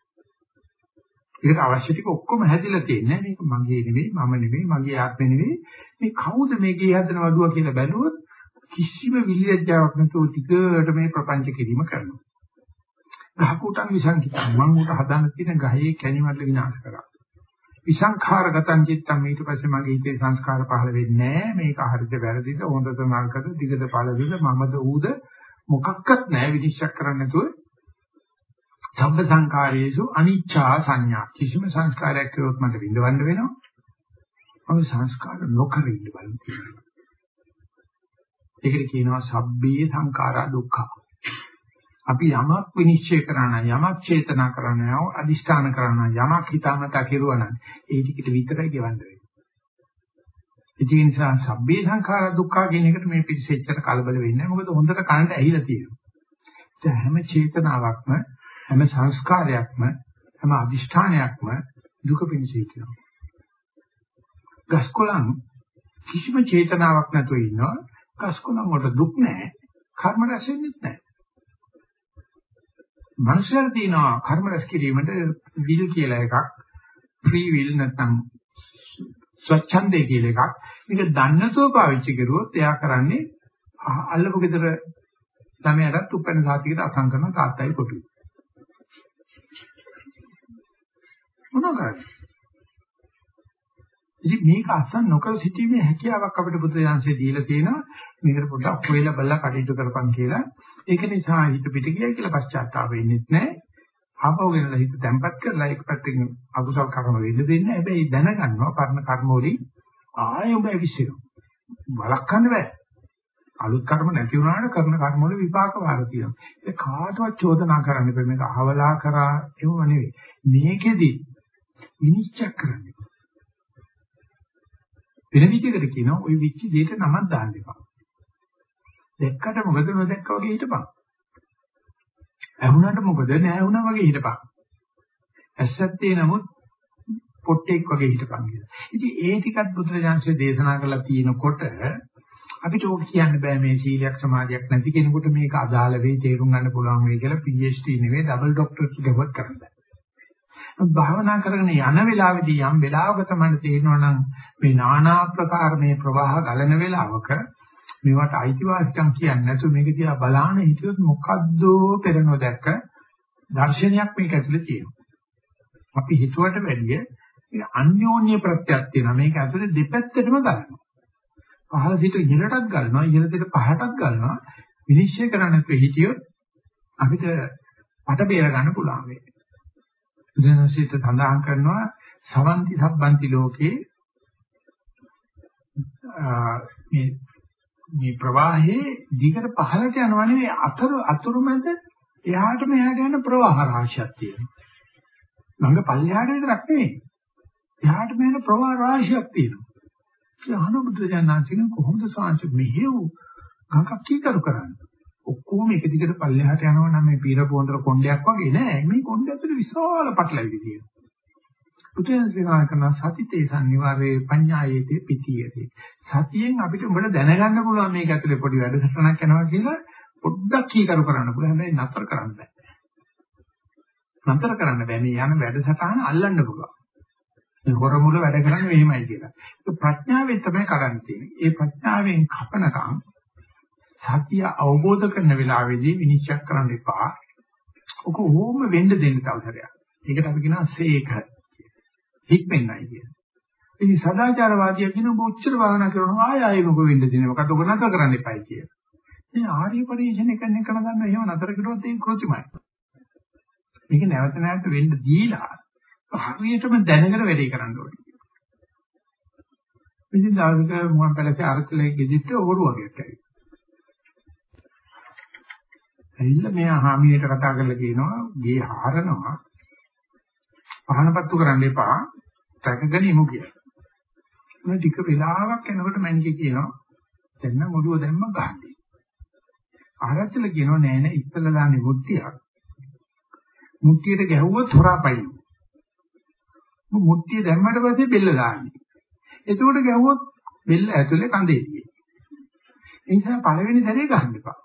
ඒකට අවශ්‍ය ටික ඔක්කොම හැදිලා තියෙන්නේ. මේක මගේ නෙවෙයි මම නෙවෙයි මගේ ආත්මෙ නෙවෙයි. මේ කවුද මේ ගේ හදන වඩුවා කියලා බැලුවොත් කිසිම විලියජ්ජාවක් නැතුව ටිකට මේ ප්‍රපංච කිරීම කරනවා. ගහකුටන් විසංකිතං මම උට හදන්න තියෙන ගහේ කැණිමල්ල විනාශ කරා. විසංඛාරගතං චිත්තං. ඊට පස්සේ මගේ හිතේ සංස්කාර පහළ වෙන්නේ නැහැ. මේක හරිද වැරදිද? හොඳද නරකද දිගද පළදද? මමද ඌද? මොකක්වත් නැහැ. විනිශ්චය කරන්න නැතුව සබ්බ සංකාරයේසු අනිච්චා සංඥා කිසිම සංස්කාරයක් කරොත් මට විඳවන්න වෙනවා. අපි සංස්කාර නොකර ඉන්න බලන්න තියෙනවා. ඒකට කියනවා සබ්බේ සංඛාරා දුක්ඛ. අපි යමක් විනිශ්චය කරන යමක් චේතනා කරන අදිෂ්ඨාන කරන යමක් හිතාමතා කෙරුවා නම් ඒ ටිකට විතරයි ගෙවන්න වෙන්නේ. ඒ නිසා සබ්බේ සංඛාර දුක්ඛ කියන එකට මේ පිළිසෙච්චර කලබල වෙන්නේ මොකද හොඳට කනට ඇහිලා තියෙනවා. ඒ හැම චේතනාවක්ම හැම සංස්කාරයක්ම හැම අදිෂ්ඨානයක්ම දුක පිණිසෙච්චනවා. ගස්කොලන් කිසිම චේතනාවක් නැතුව ඉන්නවා. ගස්කොලන් වලට දුක් නැහැ. කර්ම රැස් වෙන්නේ නැහැ. මනුෂ්‍යයන් තියනවා කර්ම රැස් කිරීමට විල් කියලා එකක් ෆ්‍රී විල් නැත්නම් ස්වච්ඡන්දේ කියලා එකක් මේක දන්නතෝ පාවිච්චි කරුවොත් එයා කරන්නේ අල්ලපු ගෙදර ළමයාට උපැන්න සාතිකට අසං කරන තාත්තයි කොටුයි මොනවා කරන්නේ ඉතින් මේක අසන් නොකර සිටීමේ හැකියාවක් අපිට බුදුදහමසේ දීලා තියෙනවා මේකට පොඩ්ඩක් හොයලා බලලා කටයුතු කරපන් කියලා ඒක නිසා හිත පිට ගියයි කියලා පශ්චාත්තාප වෙන්නේ නැහැ. ආපහු ගෙනලා හිත තැම්පත් කරලා ඒක පැත්තකින් අකුසල් කර්ම වෙන්න දෙන්නේ නැහැ. හැබැයි දැනගන්නවා පරණ කර්ම වලින් ආයෙ ඔබ ඇවිස්සෙනවා. වළක්වන්න බෑ. අලුත් කර්ම නැති වුණාට කරන කර්ම වල විපාක වාර තියෙනවා. ඒ කාටවත් චෝදනා කරන්න බෑ. මේක අහවලා කරා ඒව නෙවෙයි. මේකෙදි විනිශ්චය කරන්න එපා. වෙන විදිහකට කියනවා ওই විච්ච දෙයට නමක් දාන්න එපා. දැක්කට මොකද නොදැක්කා වගේ හිටපන්. ඇහුණාට මොකද නැහැ වුණා වගේ හිටපන්. ඇස්සත්තේ නමුත් පොට්ටෙක් වගේ හිටපන් කියලා. ඉතින් ඒ ටිකත් බුදුරජාන්සේ දේශනා කරලා තියෙනකොට අපිට ඕක කියන්න බෑ මේ සීලයක් සමාධියක් නැති කෙනෙකුට මේක අදාළ වෙයි තේරුම් ගන්න පුළුවන් වෙයි කියලා PhD නෙවෙයි ඩබල් ડોක්ටර් කෙනෙක් කරන්න. භාවනා කරගෙන යන වෙලාවේදී යම් වෙලාවක තමයි තේරෙනවා නම් මේ নানা ආකාර මේ ප්‍රවාහ ගලන වෙලාවක මේවට අයිතිවාසිකම් කියන්නේ නැතු මේක දිහා බලාන හිටියොත් මොකද්ද පෙරනෝ දැක්ක දර්ශනයක් මේක ඇතුලේ තියෙනවා. අපි හිතුවට වැඩිය මේ අන්‍යෝන්‍ය ප්‍රත්‍යක් තියෙනවා. මේක ඇතුලේ දෙපැත්තටම ගන්නවා. පහළ සිට ඉහළටත් ගන්නවා, ඉහළ සිට පහටත් ගන්නවා. විනිශ්චය කරන්න හිටියොත් අපිට පට බේර ගන්න පුළුවන් වෙයි. බුදුන්සිත සඳහන් කරනවා සවන්ති සබ්බන්ති ලෝකේ මේ මේ ප්‍රවාහයේ දිගට පහළට යනවා නෙවෙයි අතර අතුරුමැද එහාට මෙහාට යන ප්‍රවාහ රාශියක් තියෙනවා. ළඟ පල්ලෙහාට විතරක් නෙවෙයි. එහාට මෙහාට ප්‍රවාහ රාශියක් තියෙනවා. ඒ අනුබුද්ධ ජානනාංශික කොහොමද සාංශ මෙහෙව ගඟක් කීකරු කරන්නේ? ඔක්කොම එක දිගට පල්ලෙහාට යනවා නම් මේ පීර පොන්දර කොණ්ඩයක් වගේ නෑ. මේ කොණ්ඩය ඇතුලේ විශාල පටලැවිලි තියෙනවා. පුතේසේනා කරන සතිතේ සංනිවාරේ පඤ්ඤායේතේ පිටියේතේ. සතියෙන් අපිට උඹට දැනගන්න පුළුවන් මේක ඇතුලේ පොඩි වැඩසටහනක් යනවා කියලා පොඩ්ඩක් කීකරු කරන්න පුළුවන්. හැබැයි නතර කරන්න බෑ. නතර කරන්න බෑ. මේ යන වැඩසටහන අල්ලන්න පුළුවන්. මේ හොරමුල වැඩ කරන්නේ මෙහෙමයි කියලා. ඒක ප්‍රඥාවෙන් තමයි කරන්න. තියෙන්නේ ඒ ප්‍රඥාවෙන් කපනකම් සතිය අවබෝධ කරන වෙලාවේදී විනිශ්චය කරන්න එපා ඔක ඕම වෙන්න දෙන්න තවසරයක් ඒකට අපි කියනවා සේක හික්මෙන්නයි කියන්නේ. ඉතින් සදාචාරවාදියා කියන ඔබ උච්චර භාවනා කරනවා ආය ආයෙ මොක වෙන්න දෙන්නේ මොකද ඔබ නතර කරන්න එපයි කියලා. මේ ආර්ය පරිශ්‍රණය කරන එක ගන්න එහෙම නතර කරුවොත් ඒක කෘත්‍යමයි. මේක නැවත නැවත වෙන්න දීලා හරියටම දැනගෙන වැඩේ කරන්න ඕනේ. ඉතින් දවසක මම පළසේ අරකලේ ගෙදිට ඔරු වගේක් ඇවිත්. ඇවිල්ලා මෙයා හාමියට කතා කරලා කියනවා ගේ හරනවා පහනපත්තු කරන්න එපා. රැකගෙන ඉමු කියලා. මොන ටික වෙලාවක් යනකොට මැනිකේ කියනවා දැන් නම් ඔළුව දැම්ම ගහන්නේ. ආරච්චිල කියනවා නෑ නෑ ඉස්සලා දාන්නේ මුට්ටියක්. මුට්ටියට ගැහුවොත් හොරාපයින්. මුට්ටිය දැම්මට පස්සේ බෙල්ල දාන්නේ. එතකොට ගැහුවොත් බෙල්ල ඇතුලේ කඳේ තියෙන්නේ. ඒ නිසා පළවෙනි දරේ ගහන්න එපා.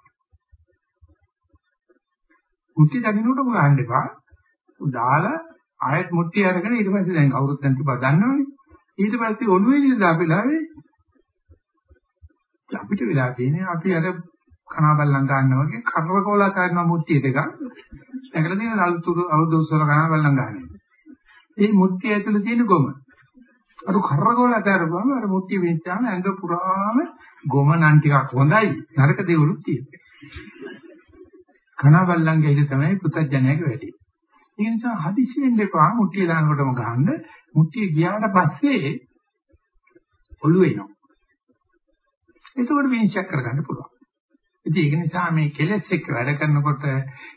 මුට්ටිය දකින්නකොට ගහන්න එපා. දාලා ආයෙත් මුට්ටිය අරගෙන ඊට පස්සේ දැන් කවුරුත් නැති බව දන්නවනේ. ඊට පස්සේ ඔළුවේ ඉඳලා දාපෙලාවේ අපිට වෙලා තියෙන්නේ අපි අර කනබල්ලන් ගන්නවා වගේ කරකෝලා කරන මුට්ටිය දෙක නැගලා තියෙන අලුතුරු අවුදොස්සල කනබල්ලන් ගන්නවා. ඒ මුට්ටිය ඇතුලේ තියෙන ගොම. අර කරකෝලා කරපුවම අර මුට්ටිය වෙච්චාම ඇඟ පුරාම ගොම නම් ටිකක් හොඳයි. නරක දේවලුත් තියෙනවා. කනබල්ලන්ගේ ඉඳ තමයි පුතඥයාගේ වැඩි. ඒ නිසා හදිසි වෙන්න එපා මුට්ටිය දානකොටම ගහන්න. මුට්ටිය ගියාට පස්සේ ඔළුව එනවා. ඒකෝට විනිශ්චය කරගන්න පුළුවන්. ඉතින් ඒක නිසා මේ කෙලෙස් එක්ක වැඩ කරනකොට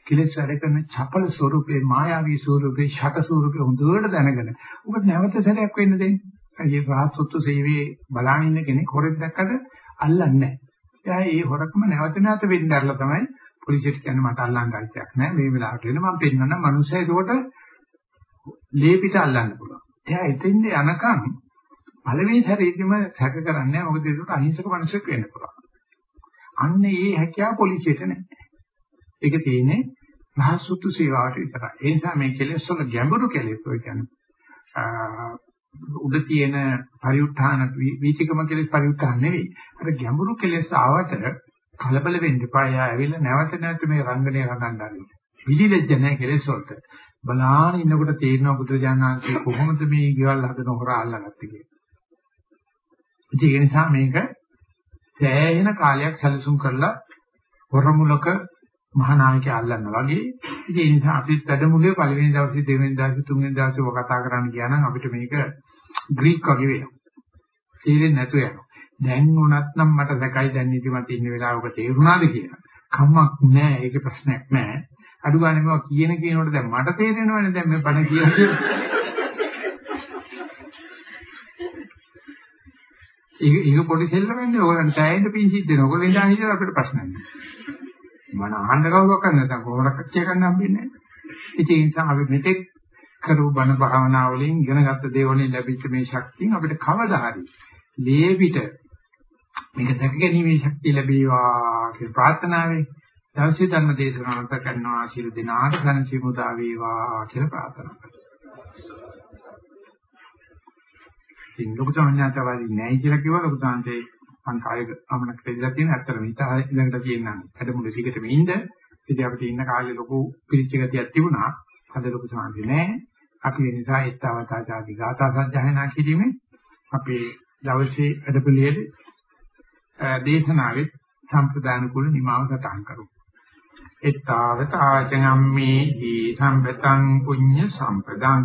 කෙලෙස් වැඩ කරන චපල ස්වරූපේ මායාවී ස්වරූපේ ෂට ස්වරූපේ හොඳට දැනගෙන ඔබ නැවත සැරයක් වෙන්න දෙන්න. ඒ රහත්ත්ව සේවයේ බලාගෙන ඉන්න කෙනෙක් හොරෙක් දැක්කද අල්ලන්නේ නැහැ. එයා ඒ හොරකම නැවත නැවත වෙන්න ඇරලා තමයි පොලිසියට කියන්නේ මට අල්ලන්න අයිතියක් නැහැ. මේ වෙලාවට වෙන මම පෙන්නන්න මනුස්සය ඒකට ලේපිට අල්ලන්න පුළුවන්. එයා එතෙන්ද යනකම් පළවෙනි සැරේදීම සැක කරන්නේ නැහැ. මොකද ඒකට අහිංසක මිනිසෙක් වෙන්න පුළුවන්. අන්න ඒ හැකියාව පොලිසියට නැහැ. ඒක තියෙන්නේ රහස්සුතු සේවාවට විතරයි. ඒ නිසා මේ කෙලෙස් වල ගැඹුරු කෙලෙස් ඔය කියන්නේ උඩ තියෙන පරිඋත්ථාන වීතිකම කෙලෙස් පරිඋත්ථාන නෙවෙයි. අර ගැඹුරු කෙලෙස් ආවට කලබල වෙන්න එපා. යා ඇවිල්ලා නැවත නැවත මේ රංගනය රඳන්න ආරින්න. පිළිලෙජ්ජ නැහැ කෙලෙස් වලට. බලාන ඉන්නකොට තේරෙනවා බුදුරජාණන් වහන්සේ කොහොමද මේ ගෙවල් හදන හොර අල්ලගත්තේ කියලා. ඒ නිසා මේක සෑහෙන කාලයක් සැලසුම් කරලා හොරමුලක මහානායකයා අල්ලන්න වගේ. ඉතින් ඒ නිසා අපි වැඩමුළුවේ පළවෙනි දවසේ දෙවෙනි දවසේ තුන්වෙනි දවසේ ඔය කතා කරන්න ගියා නම් අපිට මේක ග්‍රීක් වගේ වෙනවා. තේරෙන්නේ නැතුව යනවා. දැන් උනත් නම් මට සැකයි දැන් ඉතිමත් ඉන්න වෙලාවක තේරුණාද කියලා. කම්මක් නැහැ. ඒක ප්‍රශ්නයක් නැහැ. අඩු ගානේ මේවා කියන කෙනකොට දැන් මට තේරෙනවනේ දැන් මේ බණ කියන්නේ. ඒක ඒක පොඩි සෙල්ලමන්නේ ඕගොල්ලන් සෑහෙන පිංචිත් දෙනවා. ඔයගොල්ලෝ ඉඳන් හිටියලා අපිට ප්‍රශ්න නැහැ. මම අහන්න කවුරක් කරන්නේ නැත්නම් කොහොමද කච්චිය ගන්න හම්බෙන්නේ නැහැ. ඉතින් ඒ නිසා අපි මෙතෙක් කරු බණ භාවනා වලින් ඉගෙනගත්ත දේවලින් ලැබිච්ච මේ ශක්තියෙන් අපිට කවදා හරි ලේපිට මේක දැක ගැනීමේ ශක්තිය ලැබේවා කියලා ප්‍රාර්ථනාවෙන් දවසේ ධර්ම දේශනාවන්ත කරනවා. ශිරු දිනාට ධනසි මුදා වේවා කියලා ප්‍රාර්ථනා කරනවා. ඉතින් ලොකු සංඥාතවාදී නැහැ කියලා කිව්වා ලොකු සංඥේ මං කායක අමනක් දෙලා තියෙන ඇත්තටම හිත ළඟට කියනනම් වැඩමුළු ටිකටම ඉන්න. ඉතින් අපිට ඉන්න කාලේ ලොකු පිළිච්ච ගතියක් තිබුණා. අද ලොකු සංඥේ නැහැ අපි ඒ නිසා ඒත්තාවතාචාදී ගාථා සජ්ජායනා කිරීමේ අපේ දවසේ වැඩපිළිවෙල දේශනාවේ සම්ප්‍රදාන කුල නිමාව සටහන් කරමු. එත්තාවතාචනම්මේ දී සම්පතං පුඤ්ඤ සම්පදං.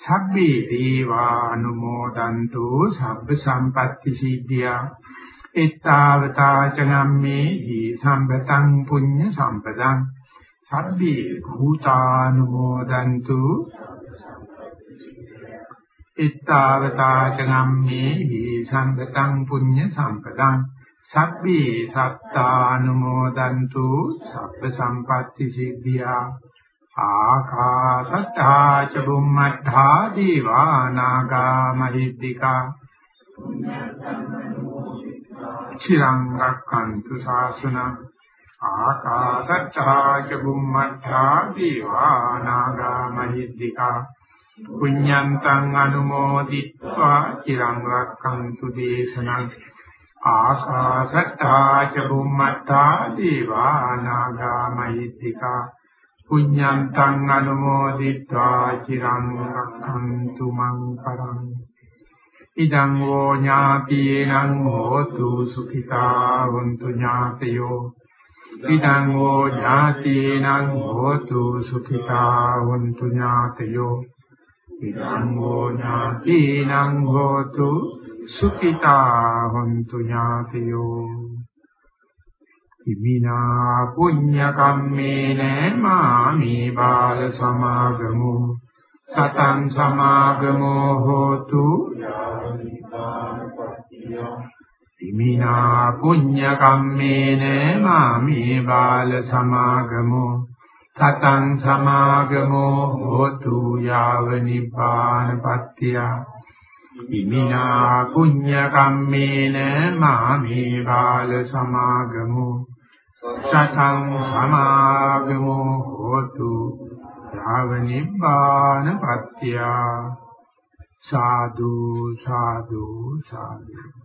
සබ්බේ දේවානුමෝදන්තු සබ්බ සම්පatti සිද්ධියා. එත්තාවතාචනම්මේ හි සම්පතං පුඤ්ඤ සම්පදං. සබ්බේ භූතානුමෝදන්තු එත්තාවතාචනම්මේ හි සම්පතං පුඤ්ඤ සම්පදං. සබ්බේ සත්තානුමෝදන්තු සබ්බ සම්පatti සිද්ධියා ආකාසත්තා ච බුම්මත්තා දීවානාගා මහිද්దికා චිරං රක්칸තු ශාසනං ආකාසත්තා ච බුම්මත්තා දීවානාගා මහිද්దికා පුඤ්ඤන්තං අනුමෝදිත්වා චිරං රක්칸තු දේශනං ආසාසත්තා ච බුම්මත්තා දීවානාගාමයිත්‍තිකා පුඤ්ඤන්තං අනුමෝදිත්වා චිරං රක්ඛන්තු මං පරං ඉදං වෝ ඥාතියේනං හෝතු සුඛිතා වന്തു ඥාතයෝ ඉදං වෝ ඥාතියේනං හෝතු සුඛිතා වന്തു ඥාතයෝ ඉදං වෝ ඥාතියේනං හෝතු සුඛිතා වന്തു ඥාතයෝ. ඉමිනා පුඤ්ඤ කම්මේන මාමේ බාල සමාගමු. සතං සමාගමෝ හෝතු. ඉමිනා පුඤ්ඤ කම්මේන මාමේ බාල සමාගමු. සතං සමාගමෝ හෝතු. යාව නිපානපත්තිය ඉමිනා පුඤ්ඤ කම්මේන මාමේ බාල සමාගමු සතං සමාගමෝ හෝතු යාව නිබ්බාන පත්‍යා සාදු සාදු සාදු.